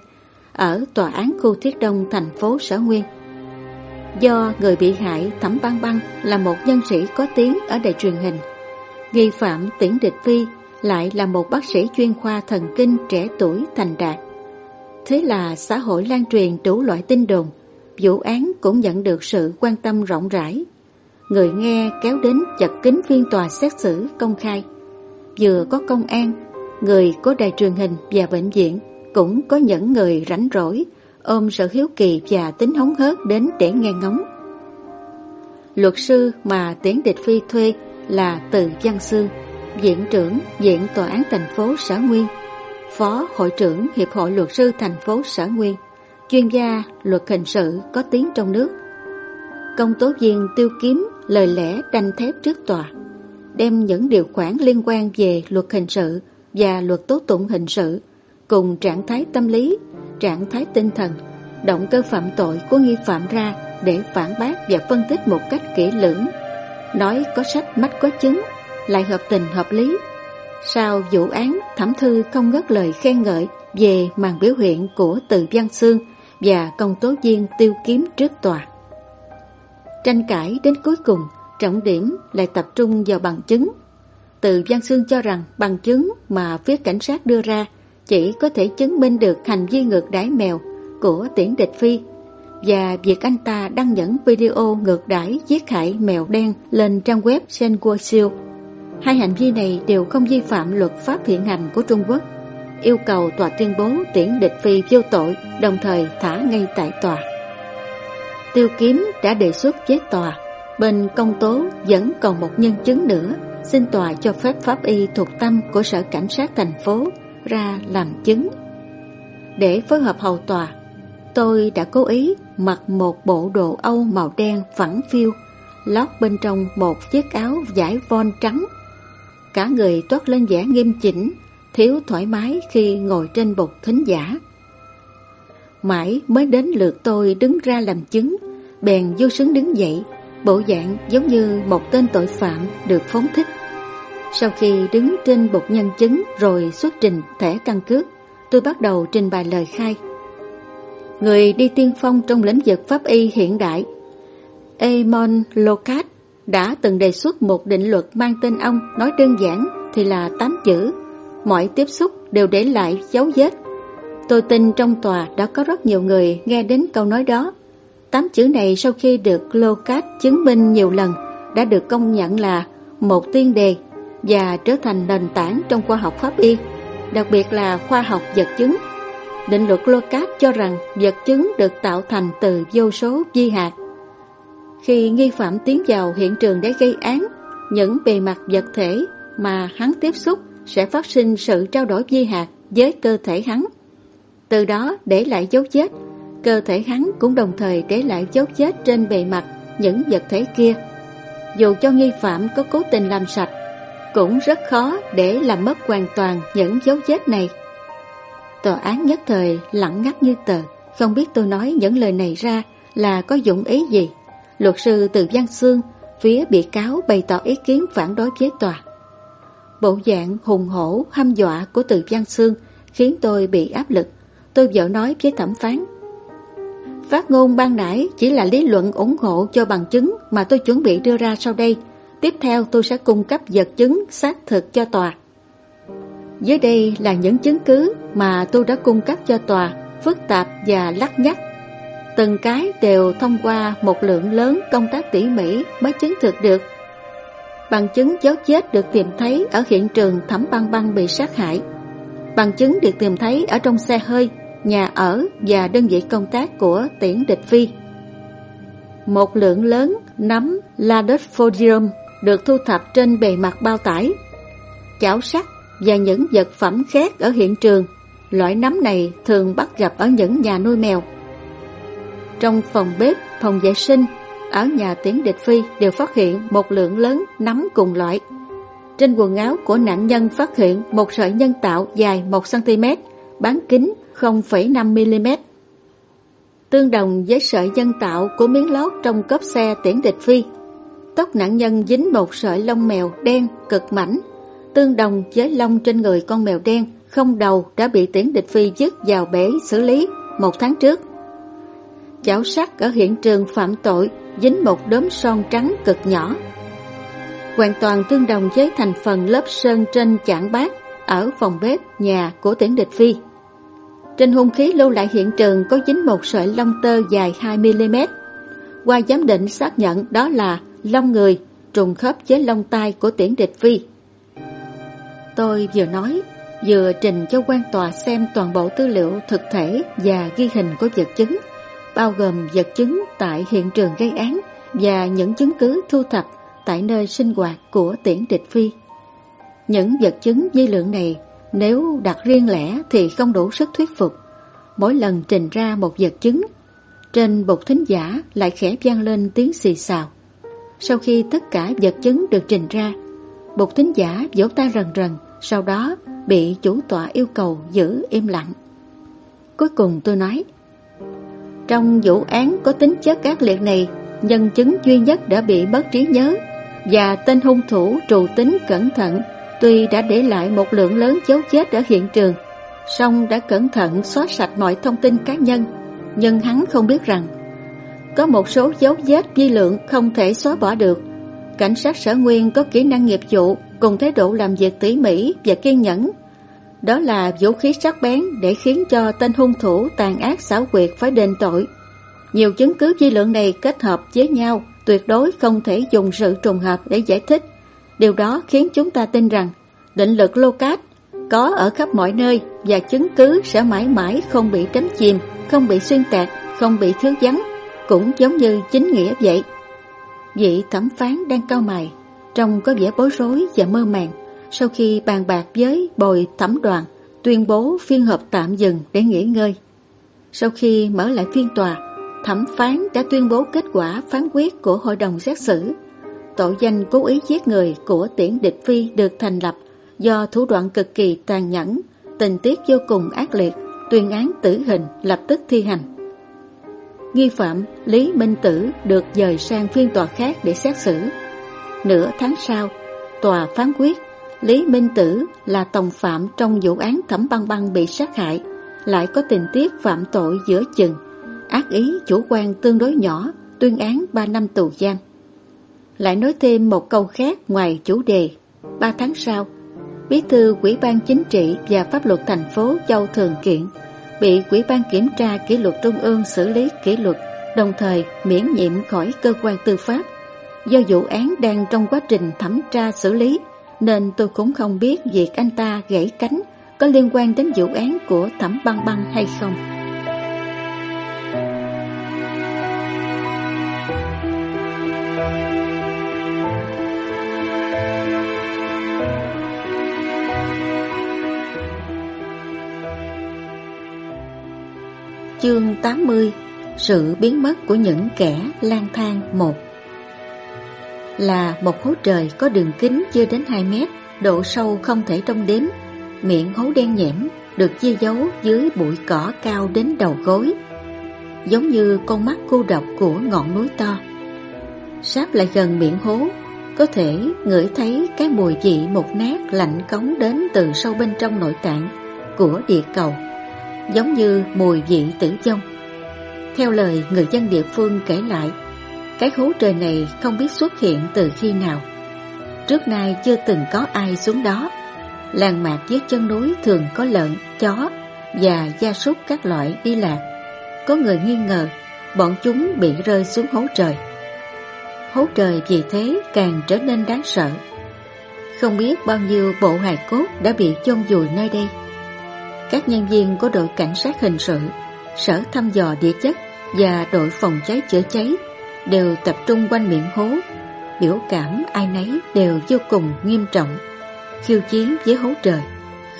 ở Tòa án khu Thiết Đông thành phố Sở Nguyên. Do người bị hại Thẩm Băng Băng là một nhân sĩ có tiếng ở đài truyền hình, nghi phạm tiễn địch phi lại là một bác sĩ chuyên khoa thần kinh trẻ tuổi thành đạt. Thế là xã hội lan truyền đủ loại tin đồn, vụ án cũng nhận được sự quan tâm rộng rãi. Người nghe kéo đến chặt kính phiên tòa xét xử công khai. Vừa có công an, người có đài truyền hình và bệnh viện, cũng có những người rảnh rỗi, ôm sự hiếu kỳ và tính hóng hớt đến để nghe ngóng. Luật sư mà Tiến Địch Phi thuê là Từ Văn Sương, Viện trưởng Viện Tòa án thành phố Sở Nguyên, Phó Hội trưởng Hiệp hội Luật sư thành phố Sở Nguyên, chuyên gia luật hình sự có tiếng trong nước. Công tố viên tiêu kiếm lời lẽ đanh thép trước tòa, đem những điều khoản liên quan về luật hình sự và luật tố tụng hình sự cùng trạng thái tâm lý, trạng thái tinh thần, động cơ phạm tội của nghi phạm ra để phản bác và phân tích một cách kỹ lưỡng. Nói có sách mắt có chứng lại hợp tình hợp lý. Sau vụ án, thẩm thư không ngớt lời khen ngợi về màn biểu hiện của Từ Văn Sương và công tố viên tiêu kiếm trước tòa. Tranh cãi đến cuối cùng, trọng điểm lại tập trung vào bằng chứng. Từ Văn Sương cho rằng bằng chứng mà phía cảnh sát đưa ra chỉ có thể chứng minh được hành vi ngược đãi mèo của tiễn địch phi và việc anh ta đăng những video ngược đãi giết hại mèo đen lên trang web Senguosiu Hai hành vi này đều không vi phạm luật pháp hiện hành của Trung Quốc, yêu cầu tòa tuyên bố tiễn địch phi vô tội, đồng thời thả ngay tại tòa. Tiêu Kiếm đã đề xuất với tòa, bên công tố vẫn còn một nhân chứng nữa, xin tòa cho phép pháp y thuộc tâm của sở cảnh sát thành phố ra làm chứng. Để phối hợp hầu tòa, tôi đã cố ý mặc một bộ đồ Âu màu đen phẳng phiu, lót bên trong một chiếc áo vải von trắng Cả người toát lên vẻ nghiêm chỉnh, thiếu thoải mái khi ngồi trên bục thính giả. Mãi mới đến lượt tôi đứng ra làm chứng, bèn vô sướng đứng dậy, bộ dạng giống như một tên tội phạm được phóng thích. Sau khi đứng trên bục nhân chứng rồi xuất trình thẻ căn cước, tôi bắt đầu trình bày lời khai. Người đi tiên phong trong lĩnh vực pháp y hiện đại, Amon Locat đã từng đề xuất một định luật mang tên ông nói đơn giản thì là tám chữ. Mọi tiếp xúc đều để lại dấu vết. Tôi tin trong tòa đã có rất nhiều người nghe đến câu nói đó. Tám chữ này sau khi được Locat chứng minh nhiều lần đã được công nhận là một tiên đề và trở thành nền tảng trong khoa học pháp y, đặc biệt là khoa học vật chứng. Định luật Locat cho rằng vật chứng được tạo thành từ vô số vi hạt khi nghi phạm tiến vào hiện trường để gây án, những bề mặt vật thể mà hắn tiếp xúc sẽ phát sinh sự trao đổi vi hạt với cơ thể hắn. Từ đó để lại dấu vết, cơ thể hắn cũng đồng thời để lại dấu vết trên bề mặt những vật thể kia. Dù cho nghi phạm có cố tình làm sạch, cũng rất khó để làm mất hoàn toàn những dấu vết này. Tòa án nhất thời lặng ngắt như tờ, không biết tôi nói những lời này ra là có dụng ý gì. Luật sư từ Văn Sương phía bị cáo bày tỏ ý kiến phản đối với tòa. Bộ dạng hùng hổ, hăm dọa của từ Văn Sương khiến tôi bị áp lực. Tôi vợ nói với thẩm phán. Phát ngôn ban nãy chỉ là lý luận ủng hộ cho bằng chứng mà tôi chuẩn bị đưa ra sau đây. Tiếp theo tôi sẽ cung cấp vật chứng xác thực cho tòa. Dưới đây là những chứng cứ mà tôi đã cung cấp cho tòa, phức tạp và lắc nhắc. Từng cái đều thông qua một lượng lớn công tác tỉ mỉ mới chứng thực được. Bằng chứng dấu chết được tìm thấy ở hiện trường thẩm băng băng bị sát hại. Bằng chứng được tìm thấy ở trong xe hơi, nhà ở và đơn vị công tác của tiễn địch phi. Một lượng lớn nấm Ladophodium được thu thập trên bề mặt bao tải. Chảo sắt và những vật phẩm khác ở hiện trường. Loại nấm này thường bắt gặp ở những nhà nuôi mèo. Trong phòng bếp, phòng vệ sinh, ở nhà tiến địch phi đều phát hiện một lượng lớn nấm cùng loại. Trên quần áo của nạn nhân phát hiện một sợi nhân tạo dài 1cm, bán kính 0,5mm. Tương đồng với sợi nhân tạo của miếng lót trong cốp xe tiễn địch phi. Tóc nạn nhân dính một sợi lông mèo đen cực mảnh tương đồng với lông trên người con mèo đen không đầu đã bị tiễn địch phi dứt vào bể xử lý một tháng trước. Chảo sắt ở hiện trường phạm tội dính một đốm son trắng cực nhỏ. Hoàn toàn tương đồng với thành phần lớp sơn trên chản bát ở phòng bếp nhà của tiễn địch phi. Trên hung khí lưu lại hiện trường có dính một sợi lông tơ dài 2mm. Qua giám định xác nhận đó là lông người trùng khớp với lông tai của tiễn địch phi. Tôi vừa nói, vừa trình cho quan tòa xem toàn bộ tư liệu thực thể và ghi hình của vật chứng, bao gồm vật chứng tại hiện trường gây án và những chứng cứ thu thập tại nơi sinh hoạt của tiễn địch phi. Những vật chứng di lượng này nếu đặt riêng lẻ thì không đủ sức thuyết phục. Mỗi lần trình ra một vật chứng, trên bục thính giả lại khẽ vang lên tiếng xì xào. Sau khi tất cả vật chứng được trình ra, Bục thính giả vỗ tay rần rần Sau đó bị chủ tọa yêu cầu giữ im lặng Cuối cùng tôi nói trong vụ án có tính chất ác liệt này, Nhân chứng duy nhất đã bị mất trí nhớ. Và tên hung thủ trù tính cẩn thận, Tuy đã để lại một lượng lớn dấu chết ở hiện trường, song đã cẩn thận xóa sạch mọi thông tin cá nhân. Nhưng hắn không biết rằng, Có một số dấu vết di lượng không thể xóa bỏ được. Cảnh sát sở nguyên có kỹ năng nghiệp vụ, cùng thái độ làm việc tỉ mỉ và kiên nhẫn. Đó là vũ khí sắc bén để khiến cho tên hung thủ tàn ác xảo quyệt phải đền tội. Nhiều chứng cứ di lượng này kết hợp với nhau tuyệt đối không thể dùng sự trùng hợp để giải thích. Điều đó khiến chúng ta tin rằng định lực Locat có ở khắp mọi nơi và chứng cứ sẽ mãi mãi không bị đánh chìm, không bị xuyên tạc, không bị thiếu vắng, cũng giống như chính nghĩa vậy. Vị thẩm phán đang cao mày, trông có vẻ bối rối và mơ màng. Sau khi bàn bạc với bồi thẩm đoàn, tuyên bố phiên họp tạm dừng để nghỉ ngơi. Sau khi mở lại phiên tòa, thẩm phán đã tuyên bố kết quả phán quyết của hội đồng xét xử. Tội danh cố ý giết người của tiễn địch phi được thành lập do thủ đoạn cực kỳ tàn nhẫn, tình tiết vô cùng ác liệt, tuyên án tử hình lập tức thi hành. Nghi phạm Lý Minh Tử được dời sang phiên tòa khác để xét xử. Nửa tháng sau, tòa phán quyết Lý Minh Tử là tòng phạm trong vụ án Thẩm Băng Băng bị sát hại, lại có tình tiết phạm tội giữa chừng, ác ý chủ quan tương đối nhỏ, tuyên án 3 năm tù giam. Lại nói thêm một câu khác ngoài chủ đề. Ba tháng sau, Bí thư Quỹ ban Chính trị và Pháp luật thành phố Châu Thường Kiện bị Ủy ban Kiểm tra Kỷ luật Trung ương xử lý kỷ luật, đồng thời miễn nhiệm khỏi cơ quan tư pháp. Do vụ án đang trong quá trình thẩm tra xử lý, nên tôi cũng không biết việc anh ta gãy cánh có liên quan đến vụ án của Thẩm Băng Băng hay không. Chương 80 Sự biến mất của những kẻ lang thang một là một hố trời có đường kính chưa đến 2 mét, độ sâu không thể trông đếm. Miệng hố đen nhẽm được chia giấu dưới bụi cỏ cao đến đầu gối, giống như con mắt cô độc của ngọn núi to. Sáp lại gần miệng hố, có thể ngửi thấy cái mùi vị một nát lạnh cống đến từ sâu bên trong nội tạng của địa cầu, giống như mùi vị tử vong. Theo lời người dân địa phương kể lại, cái hố trời này không biết xuất hiện từ khi nào. Trước nay chưa từng có ai xuống đó. Làng mạc dưới chân núi thường có lợn, chó và gia súc các loại đi lạc. Có người nghi ngờ bọn chúng bị rơi xuống hố trời. Hố trời vì thế càng trở nên đáng sợ. Không biết bao nhiêu bộ hài cốt đã bị chôn vùi nơi đây. Các nhân viên của đội cảnh sát hình sự, sở thăm dò địa chất và đội phòng cháy chữa cháy đều tập trung quanh miệng hố. Biểu cảm ai nấy đều vô cùng nghiêm trọng, khiêu chiến với hố trời.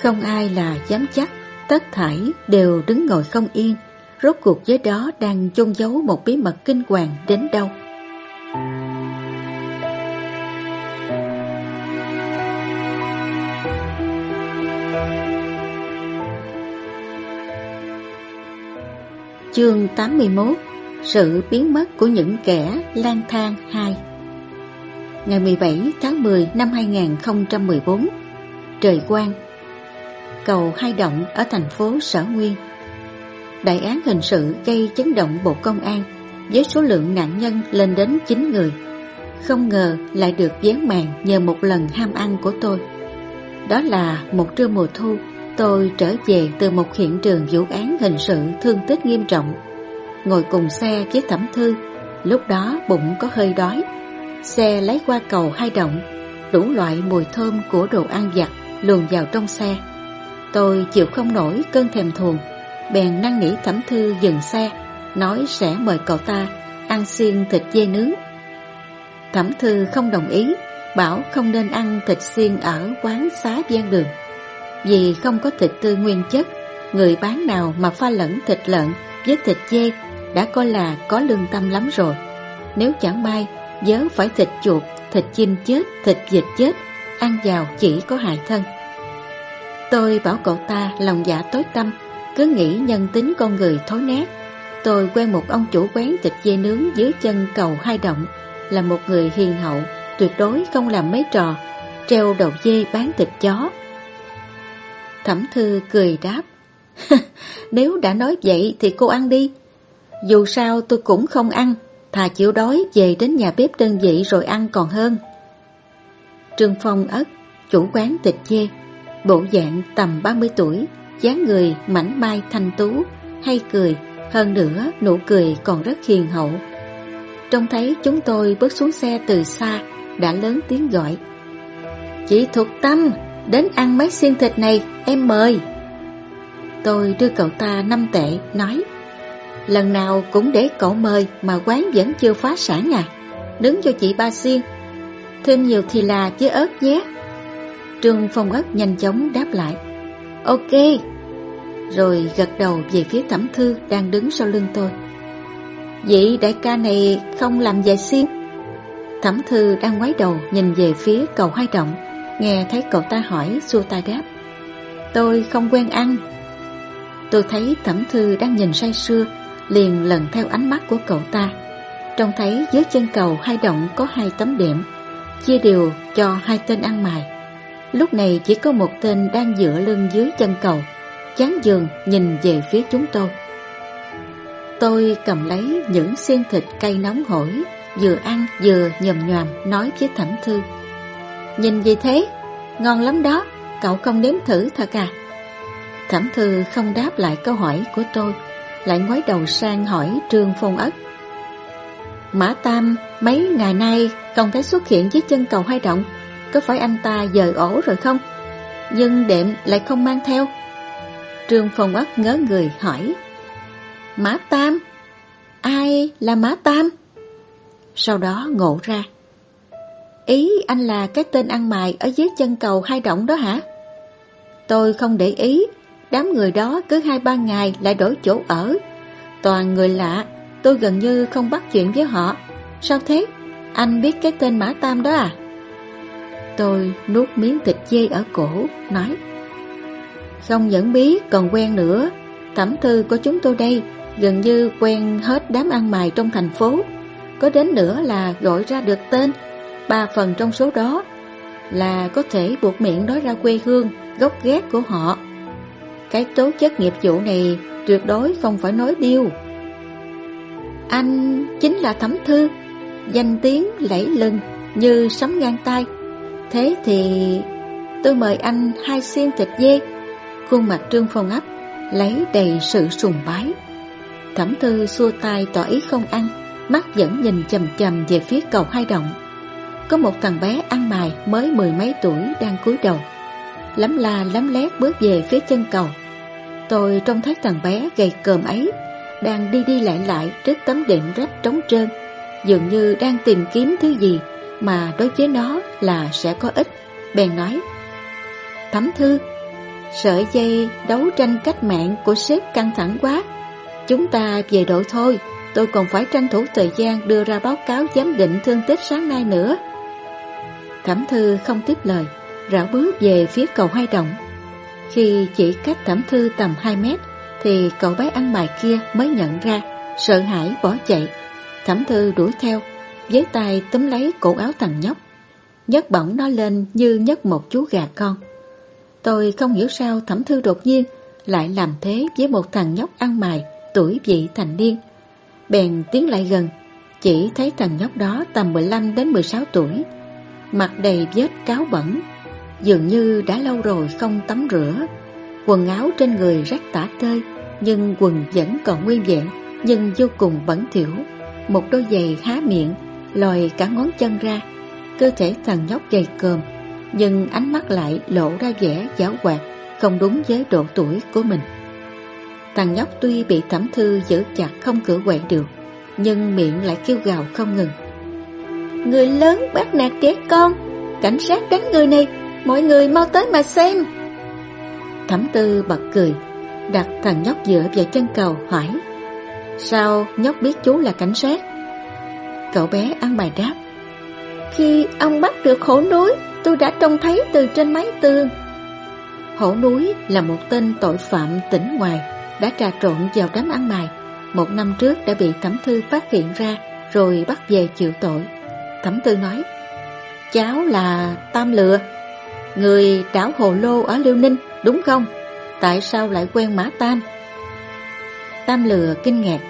Không ai là dám chắc, tất thảy đều đứng ngồi không yên, rốt cuộc với đó đang chôn giấu một bí mật kinh hoàng đến đâu. Chương 81 sự biến mất của những kẻ lang thang 2 Ngày 17 tháng 10 năm 2014 Trời quang Cầu Hai Động ở thành phố Sở Nguyên Đại án hình sự gây chấn động Bộ Công an với số lượng nạn nhân lên đến 9 người. Không ngờ lại được dán màn nhờ một lần ham ăn của tôi. Đó là một trưa mùa thu, tôi trở về từ một hiện trường vụ án hình sự thương tích nghiêm trọng ngồi cùng xe với Thẩm Thư. Lúc đó bụng có hơi đói. Xe lấy qua cầu hai động, đủ loại mùi thơm của đồ ăn vặt luồn vào trong xe. Tôi chịu không nổi cơn thèm thuồng, bèn năn nỉ Thẩm Thư dừng xe, nói sẽ mời cậu ta ăn xiên thịt dê nướng. Thẩm Thư không đồng ý, bảo không nên ăn thịt xiên ở quán xá gian đường. Vì không có thịt tươi nguyên chất, người bán nào mà pha lẫn thịt lợn với thịt dê đã coi là có lương tâm lắm rồi. Nếu chẳng may, dớ phải thịt chuột, thịt chim chết, thịt vịt chết, ăn vào chỉ có hại thân. Tôi bảo cậu ta lòng dạ tối tâm, cứ nghĩ nhân tính con người thối nát. Tôi quen một ông chủ quán thịt dê nướng dưới chân cầu hai động, là một người hiền hậu, tuyệt đối không làm mấy trò, treo đầu dê bán thịt chó. Thẩm thư cười đáp, nếu đã nói vậy thì cô ăn đi, dù sao tôi cũng không ăn, thà chịu đói về đến nhà bếp đơn vị rồi ăn còn hơn. Trương Phong ất, chủ quán thịt dê, bộ dạng tầm 30 tuổi, dáng người mảnh mai thanh tú, hay cười, hơn nữa nụ cười còn rất hiền hậu. Trông thấy chúng tôi bước xuống xe từ xa, đã lớn tiếng gọi. Chị Thục Tâm, đến ăn mấy xiên thịt này, em mời. Tôi đưa cậu ta năm tệ, nói Lần nào cũng để cậu mời mà quán vẫn chưa phá sản à? Đứng cho chị ba xiên. Thêm nhiều thì là với ớt nhé. Trương Phong ớt nhanh chóng đáp lại. Ok. Rồi gật đầu về phía thẩm thư đang đứng sau lưng tôi. Vậy đại ca này không làm vài xiên. Thẩm thư đang ngoái đầu nhìn về phía cầu hai động Nghe thấy cậu ta hỏi, xua tay đáp. Tôi không quen ăn. Tôi thấy thẩm thư đang nhìn say sưa liền lần theo ánh mắt của cậu ta. Trông thấy dưới chân cầu hai động có hai tấm điểm chia đều cho hai tên ăn mài. Lúc này chỉ có một tên đang dựa lưng dưới chân cầu, chán giường nhìn về phía chúng tôi. Tôi cầm lấy những xiên thịt cay nóng hổi, vừa ăn vừa nhầm nhòm nói với Thẩm Thư. Nhìn gì thế? Ngon lắm đó, cậu không nếm thử thật à? Thẩm Thư không đáp lại câu hỏi của tôi, lại ngoái đầu sang hỏi Trương Phong Ất. Mã Tam mấy ngày nay không thấy xuất hiện dưới chân cầu hai động, có phải anh ta dời ổ rồi không? Nhưng đệm lại không mang theo. Trương Phong Ất ngớ người hỏi. Mã Tam? Ai là Mã Tam? Sau đó ngộ ra. Ý anh là cái tên ăn mày ở dưới chân cầu hai động đó hả? Tôi không để ý, Đám người đó cứ hai ba ngày lại đổi chỗ ở. Toàn người lạ Tôi gần như không bắt chuyện với họ. Sao thế? Anh biết cái tên Mã Tam đó à? Tôi nuốt miếng thịt dê ở cổ, nói. Không vẫn biết, còn quen nữa. Thẩm thư của chúng tôi đây Gần như quen hết đám ăn mày trong thành phố. Có đến nữa là gọi ra được tên Ba phần trong số đó Là có thể buộc miệng nói ra quê hương Gốc ghét của họ. Cái tố chất nghiệp vụ này Tuyệt đối không phải nói điêu. Anh chính là Thẩm Thư, Danh tiếng lẫy lừng Như sấm ngang tay Thế thì tôi mời anh hai xiên thịt dê, Khuôn mặt Trương Phong ấp, Lấy đầy sự sùng bái. Thẩm Thư xua tay tỏ ý không ăn, Mắt vẫn nhìn chầm chầm về phía cầu hai động Có một thằng bé ăn mài mới mười mấy tuổi đang cúi đầu Lắm la lắm lét bước về phía chân cầu Tôi trông thấy thằng bé gầy cơm ấy Đang đi đi lại lại trước tấm đệm rách trống trơn. Dường như đang tìm kiếm thứ gì Mà đối với nó là sẽ có ích. Bèn nói, Thấm thư, Sợi dây đấu tranh cách mạng của sếp căng thẳng quá. Chúng ta về đội thôi, Tôi còn phải tranh thủ thời gian đưa ra báo cáo giám định thương tích sáng nay nữa. Thẩm thư không tiếp lời, Rảo bước về phía cầu hai động. Khi chỉ cách thẩm thư tầm 2 mét, Thì cậu bé ăn mày kia mới nhận ra Sợ hãi bỏ chạy. Thẩm thư đuổi theo Với tay túm lấy cổ áo thằng nhóc. Nhấc bỏng nó lên như nhấc một chú gà con. Tôi không hiểu sao thẩm thư đột nhiên Lại làm thế với một thằng nhóc ăn mày, Tuổi vị thành niên. Bèn tiến lại gần, Chỉ thấy thằng nhóc đó tầm 15 đến 16 tuổi, Mặt đầy vết cáo bẩn Dường như đã lâu rồi không tắm rửa. Quần áo trên người rách tả tơi, Nhưng quần vẫn còn nguyên vẹn, Nhưng vô cùng bẩn thỉu. Một đôi giày há miệng, Lòi cả ngón chân ra. Cơ thể thằng nhóc gầy còm, Nhưng ánh mắt lại lộ ra vẻ giáo hoạt, Không đúng với độ tuổi của mình. Thằng nhóc tuy bị thẩm thư giữ chặt không cử quậy được, Nhưng miệng lại kêu gào không ngừng. Người lớn bắt nạt trẻ con, Cảnh sát đánh người này Mọi người mau tới mà xem. Thẩm tư bật cười, Đặt thằng nhóc giữa vào chân cầu, hỏi, Sao nhóc biết chú là cảnh sát? Cậu bé ăn bài đáp, Khi ông bắt được hổ núi, Tôi đã trông thấy từ trên mái tường. Hổ núi là một tên tội phạm tỉnh ngoài, Đã trà trộn vào đám ăn mày. Một năm trước đã bị thẩm thư phát hiện ra, Rồi bắt về chịu tội. Thẩm tư nói, Cháu là Tam Lừa Người đảo Hồ Lô ở Liêu Ninh đúng không? Tại sao lại quen Mã Tam? Tam Lừa kinh ngạc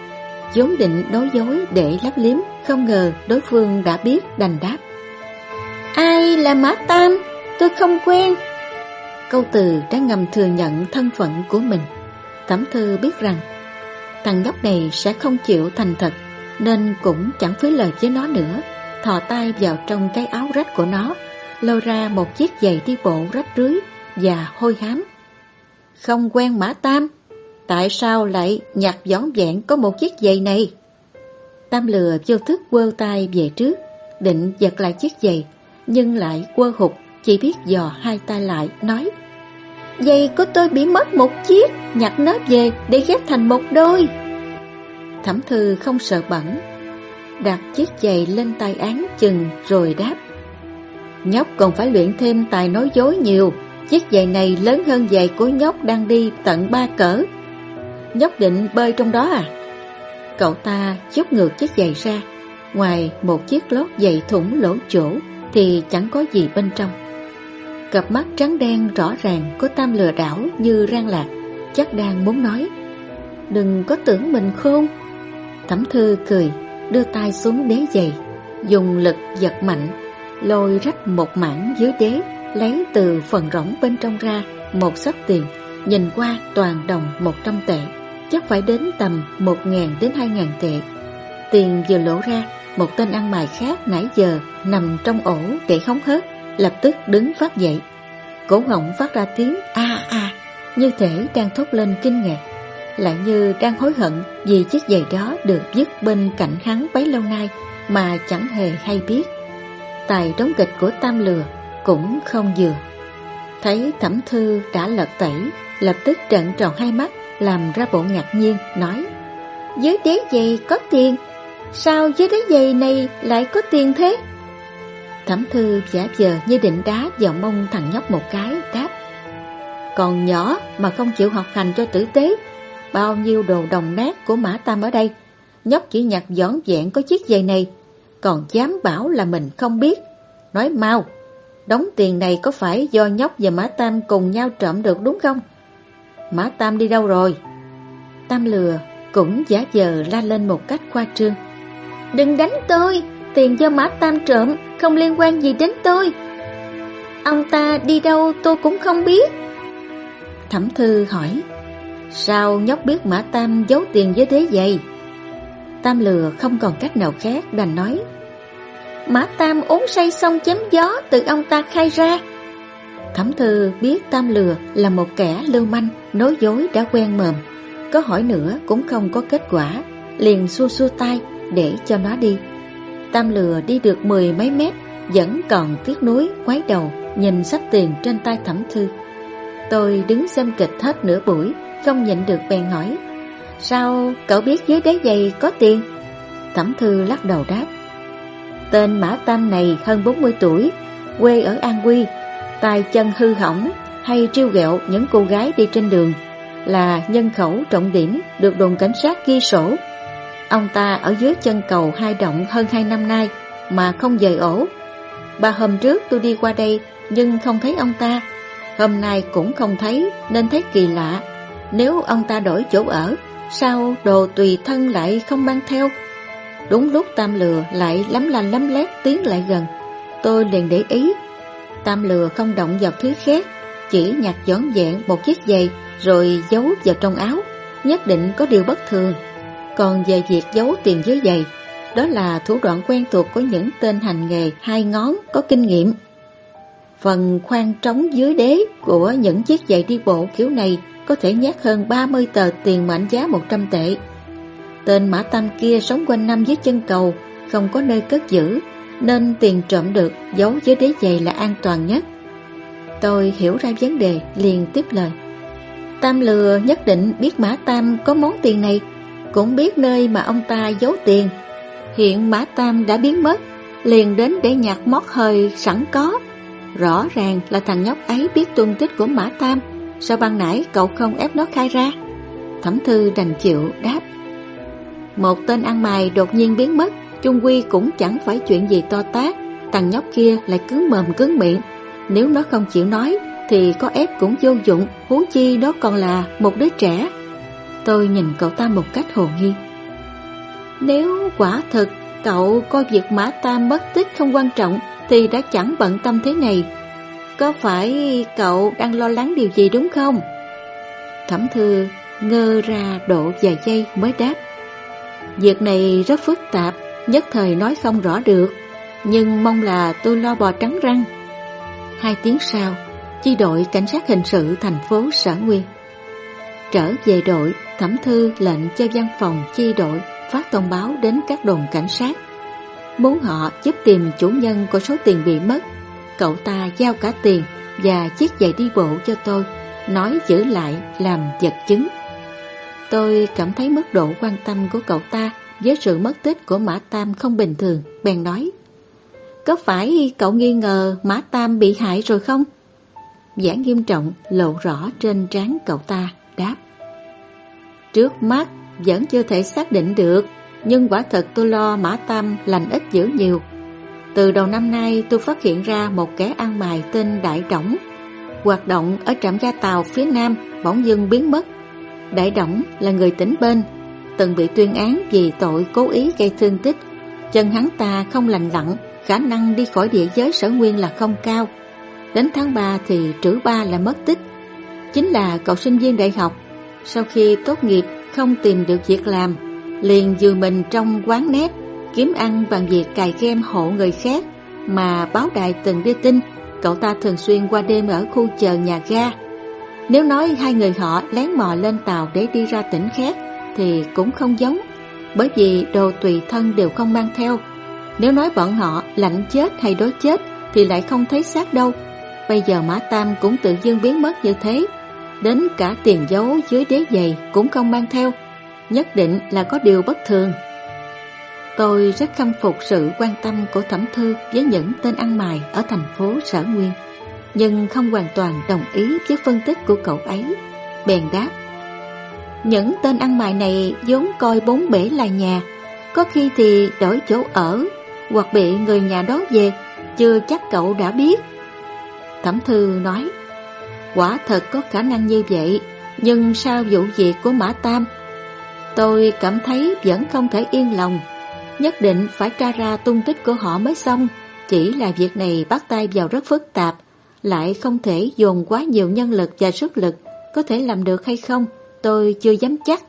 vốn định nói dối để lấp liếm Không ngờ đối phương đã biết đành đáp Ai là Mã Tam? Tôi không quen Câu từ đã ngầm thừa nhận thân phận của mình Thẩm thư biết rằng Thằng nhóc này sẽ không chịu thành thật Nên cũng chẳng phí lời với nó nữa thò tay vào trong cái áo rách của nó, lôi ra một chiếc giày đi bộ rách rưới và hôi hám. Không quen Mã Tam, tại sao lại nhặt gión vẹn có một chiếc giày này? Tam lừa vô thức quơ tay về trước, định giật lại chiếc giày, nhưng lại quơ hụt, chỉ biết dò hai tay lại, nói Giày của tôi bị mất một chiếc, nhặt nó về để ghép thành một đôi. Thẩm thư không sợ bẩn, đặt chiếc giày lên tay án chừng rồi đáp. Nhóc còn phải luyện thêm tài nói dối nhiều, chiếc giày này lớn hơn giày của nhóc đang đi tận ba cỡ. Nhóc định bơi trong đó à? Cậu ta chúc ngược chiếc giày ra, ngoài một chiếc lót giày thủng lỗ chỗ thì chẳng có gì bên trong. Cặp mắt trắng đen rõ ràng có tam lừa đảo như rang lạc, chắc đang muốn nói. Đừng có tưởng mình khôn. Thẩm thư cười đưa tay xuống đế giày, dùng lực giật mạnh, lôi rách một mảng dưới đế, lấy từ phần rỗng bên trong ra một sấp tiền, nhìn qua toàn đồng 100 tệ, chắc phải đến tầm 1.000 đến 2.000 tệ. Tiền vừa lỗ ra, một tên ăn mày khác nãy giờ nằm trong ổ để khống hớt, lập tức đứng phát dậy. Cổ họng phát ra tiếng a a, như thể đang thốt lên kinh ngạc lại như đang hối hận vì chiếc giày đó được dứt bên cạnh hắn bấy lâu nay mà chẳng hề hay biết. Tài đóng kịch của Tam Lừa cũng không dừa Thấy thẩm thư đã lật tẩy, lập tức trận tròn hai mắt, làm ra bộ ngạc nhiên, nói Dưới đế giày có tiền, Sao dưới đế giày này lại có tiền thế? Thẩm thư giả vờ như định đá vào mông thằng nhóc một cái đáp Còn nhỏ mà không chịu học hành cho tử tế Bao nhiêu đồ đồng nát của Mã Tam ở đây Nhóc chỉ nhặt giỏn dẹn có chiếc giày này còn dám bảo là mình không biết. Nói mau Đóng tiền này có phải do nhóc và Mã Tam cùng nhau trộm được đúng không? Mã Tam đi đâu rồi? Tam lừa cũng giả vờ la lên một cách khoa trương. Đừng đánh tôi, Tiền do Mã Tam trộm, Không liên quan gì đến tôi. Ông ta đi đâu tôi cũng không biết. Thẩm thư hỏi, Sao nhóc biết Mã Tam giấu tiền với thế vậy Tam lừa không còn cách nào khác đành nói, Mã Tam uống say xong chém gió từ ông ta khai ra. Thẩm thư biết Tam lừa là một kẻ lưu manh, Nói dối đã quen mờm Có hỏi nữa cũng không có kết quả, Liền xua xua tay để cho nó đi. Tam lừa đi được mười mấy mét, Vẫn còn tiếc nuối, quái đầu, Nhìn sách tiền trên tay thẩm thư. Tôi đứng xem kịch hết nửa buổi, Không nhịn được bèn hỏi Sao cậu biết dưới đế giày có tiền Thẩm thư lắc đầu đáp Tên Mã Tam này hơn 40 tuổi Quê ở An Quy tài chân hư hỏng Hay trêu ghẹo những cô gái đi trên đường Là nhân khẩu trọng điểm Được đồn cảnh sát ghi sổ Ông ta ở dưới chân cầu hai động hơn hai năm nay mà không dời ổ. Ba hôm trước tôi đi qua đây nhưng không thấy ông ta. Hôm nay cũng không thấy nên thấy kỳ lạ. Nếu ông ta đổi chỗ ở, sao đồ tùy thân lại không mang theo? Đúng lúc Tam Lừa lại lắm lành lắm lét tiến lại gần. Tôi liền để ý. Tam Lừa không động vào thứ khác, chỉ nhặt dọn dẹn một chiếc giày rồi giấu vào trong áo. Nhất định có điều bất thường. Còn về việc giấu tiền dưới giày, đó là thủ đoạn quen thuộc của những tên hành nghề hai ngón có kinh nghiệm. Phần khoang trống dưới đế của những chiếc giày đi bộ kiểu này có thể nhét hơn 30 tờ tiền mệnh giá 100 tệ. Tên Mã Tam kia sống quanh năm dưới chân cầu, không có nơi cất giữ, nên tiền trộm được giấu dưới đế giày là an toàn nhất. Tôi hiểu ra vấn đề, liền tiếp lời. Tam lừa nhất định biết Mã Tam có món tiền này cũng biết nơi mà ông ta giấu tiền. Hiện Mã Tam đã biến mất, liền đến để nhặt mót hơi sẵn có. Rõ ràng là thằng nhóc ấy biết tung tích của Mã Tam, sao ban nãy cậu không ép nó khai ra? Thẩm thư đành chịu đáp. Một tên ăn mày đột nhiên biến mất, chung quy cũng chẳng phải chuyện gì to tát. Thằng nhóc kia lại cứng mồm cứng miệng. Nếu nó không chịu nói, thì có ép cũng vô dụng, huống chi đó còn là một đứa trẻ. Tôi nhìn cậu ta một cách hồ nghi. Nếu quả thực cậu coi việc Mã Tam mất tích không quan trọng thì đã chẳng bận tâm thế này. Có phải cậu đang lo lắng điều gì đúng không? Thẩm thư ngơ ra độ vài giây mới đáp. Việc này rất phức tạp, nhất thời nói không rõ được, nhưng mong là tôi lo bò trắng răng. Hai tiếng sau, chi đội cảnh sát hình sự thành phố Sở Nguyên Trở về đội, thẩm thư lệnh cho văn phòng chi đội phát thông báo đến các đồn cảnh sát. Muốn họ giúp tìm chủ nhân của số tiền bị mất. Cậu ta giao cả tiền và chiếc giày đi bộ cho tôi, nói giữ lại làm vật chứng. Tôi cảm thấy mức độ quan tâm của cậu ta với sự mất tích của Mã Tam không bình thường, bèn nói. Có phải cậu nghi ngờ Mã Tam bị hại rồi không? Giả nghiêm trọng lộ rõ trên trán cậu ta, đáp. Trước mắt vẫn chưa thể xác định được, nhưng quả thật tôi lo Mã Tam lành ít dữ nhiều. Từ đầu năm nay tôi phát hiện ra một kẻ ăn mày tên Đại Đổng, hoạt động ở trạm ga tàu phía Nam bỗng dưng biến mất. Đại Đổng là người tỉnh bên, từng bị tuyên án vì tội cố ý gây thương tích. Chân hắn ta không lành lặn, khả năng đi khỏi địa giới sở nguyên là không cao. Đến tháng 3 thì trữ ba là mất tích. Chính là cậu sinh viên đại học sau khi tốt nghiệp không tìm được việc làm, liền dừ mình trong quán nét, kiếm ăn bằng việc cài game hộ người khác, mà báo đài từng đưa tin cậu ta thường xuyên qua đêm ở khu chờ nhà ga. Nếu nói hai người họ lén mò lên tàu để đi ra tỉnh khác thì cũng không giống, bởi vì đồ tùy thân đều không mang theo. Nếu nói bọn họ lạnh chết hay đối chết thì lại không thấy xác đâu. Bây giờ Mã Tam cũng tự dưng biến mất như thế, đến cả tiền dấu dưới đế giày cũng không mang theo, nhất định là có điều bất thường. Tôi rất khâm phục sự quan tâm của Thẩm Thư với những tên ăn mày ở thành phố Sở Nguyên, nhưng không hoàn toàn đồng ý với phân tích của cậu ấy. Bèn đáp, những tên ăn mày này vốn coi bốn bể là nhà, có khi thì đổi chỗ ở hoặc bị người nhà đó về, chưa chắc cậu đã biết. Thẩm Thư nói, quả thật có khả năng như vậy, nhưng sau vụ việc của Mã Tam, tôi cảm thấy vẫn không thể yên lòng. Nhất định phải tra ra tung tích của họ mới xong. Chỉ là việc này bắt tay vào rất phức tạp, Lại không thể dồn quá nhiều nhân lực và sức lực, Có thể làm được hay không, Tôi chưa dám chắc.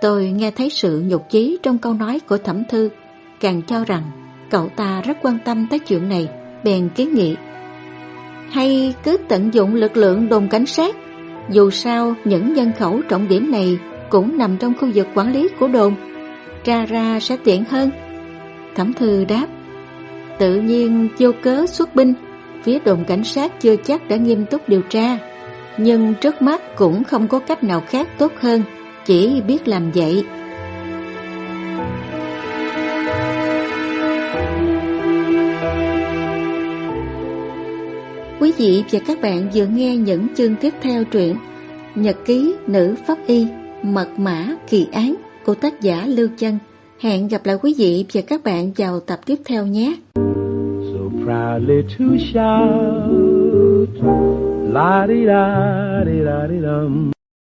Tôi nghe thấy sự nhục chí trong câu nói của thẩm thư, Càng cho rằng cậu ta rất quan tâm tới chuyện này, Bèn kiến nghị. Hay cứ tận dụng lực lượng đồn cảnh sát, Dù sao những nhân khẩu trọng điểm này cũng nằm trong khu vực quản lý của đồn tra ra sẽ tiện hơn. Thẩm thư đáp, tự nhiên vô cớ xuất binh, phía đồn cảnh sát chưa chắc đã nghiêm túc điều tra, nhưng trước mắt cũng không có cách nào khác tốt hơn, chỉ biết làm vậy. Quý vị và các bạn vừa nghe những chương tiếp theo truyện Nhật ký nữ pháp y Mật mã kỳ án của tác giả Lưu Chân. Hẹn gặp lại quý vị và các bạn vào tập tiếp theo nhé. So proudly to shout, la di da di da di dum.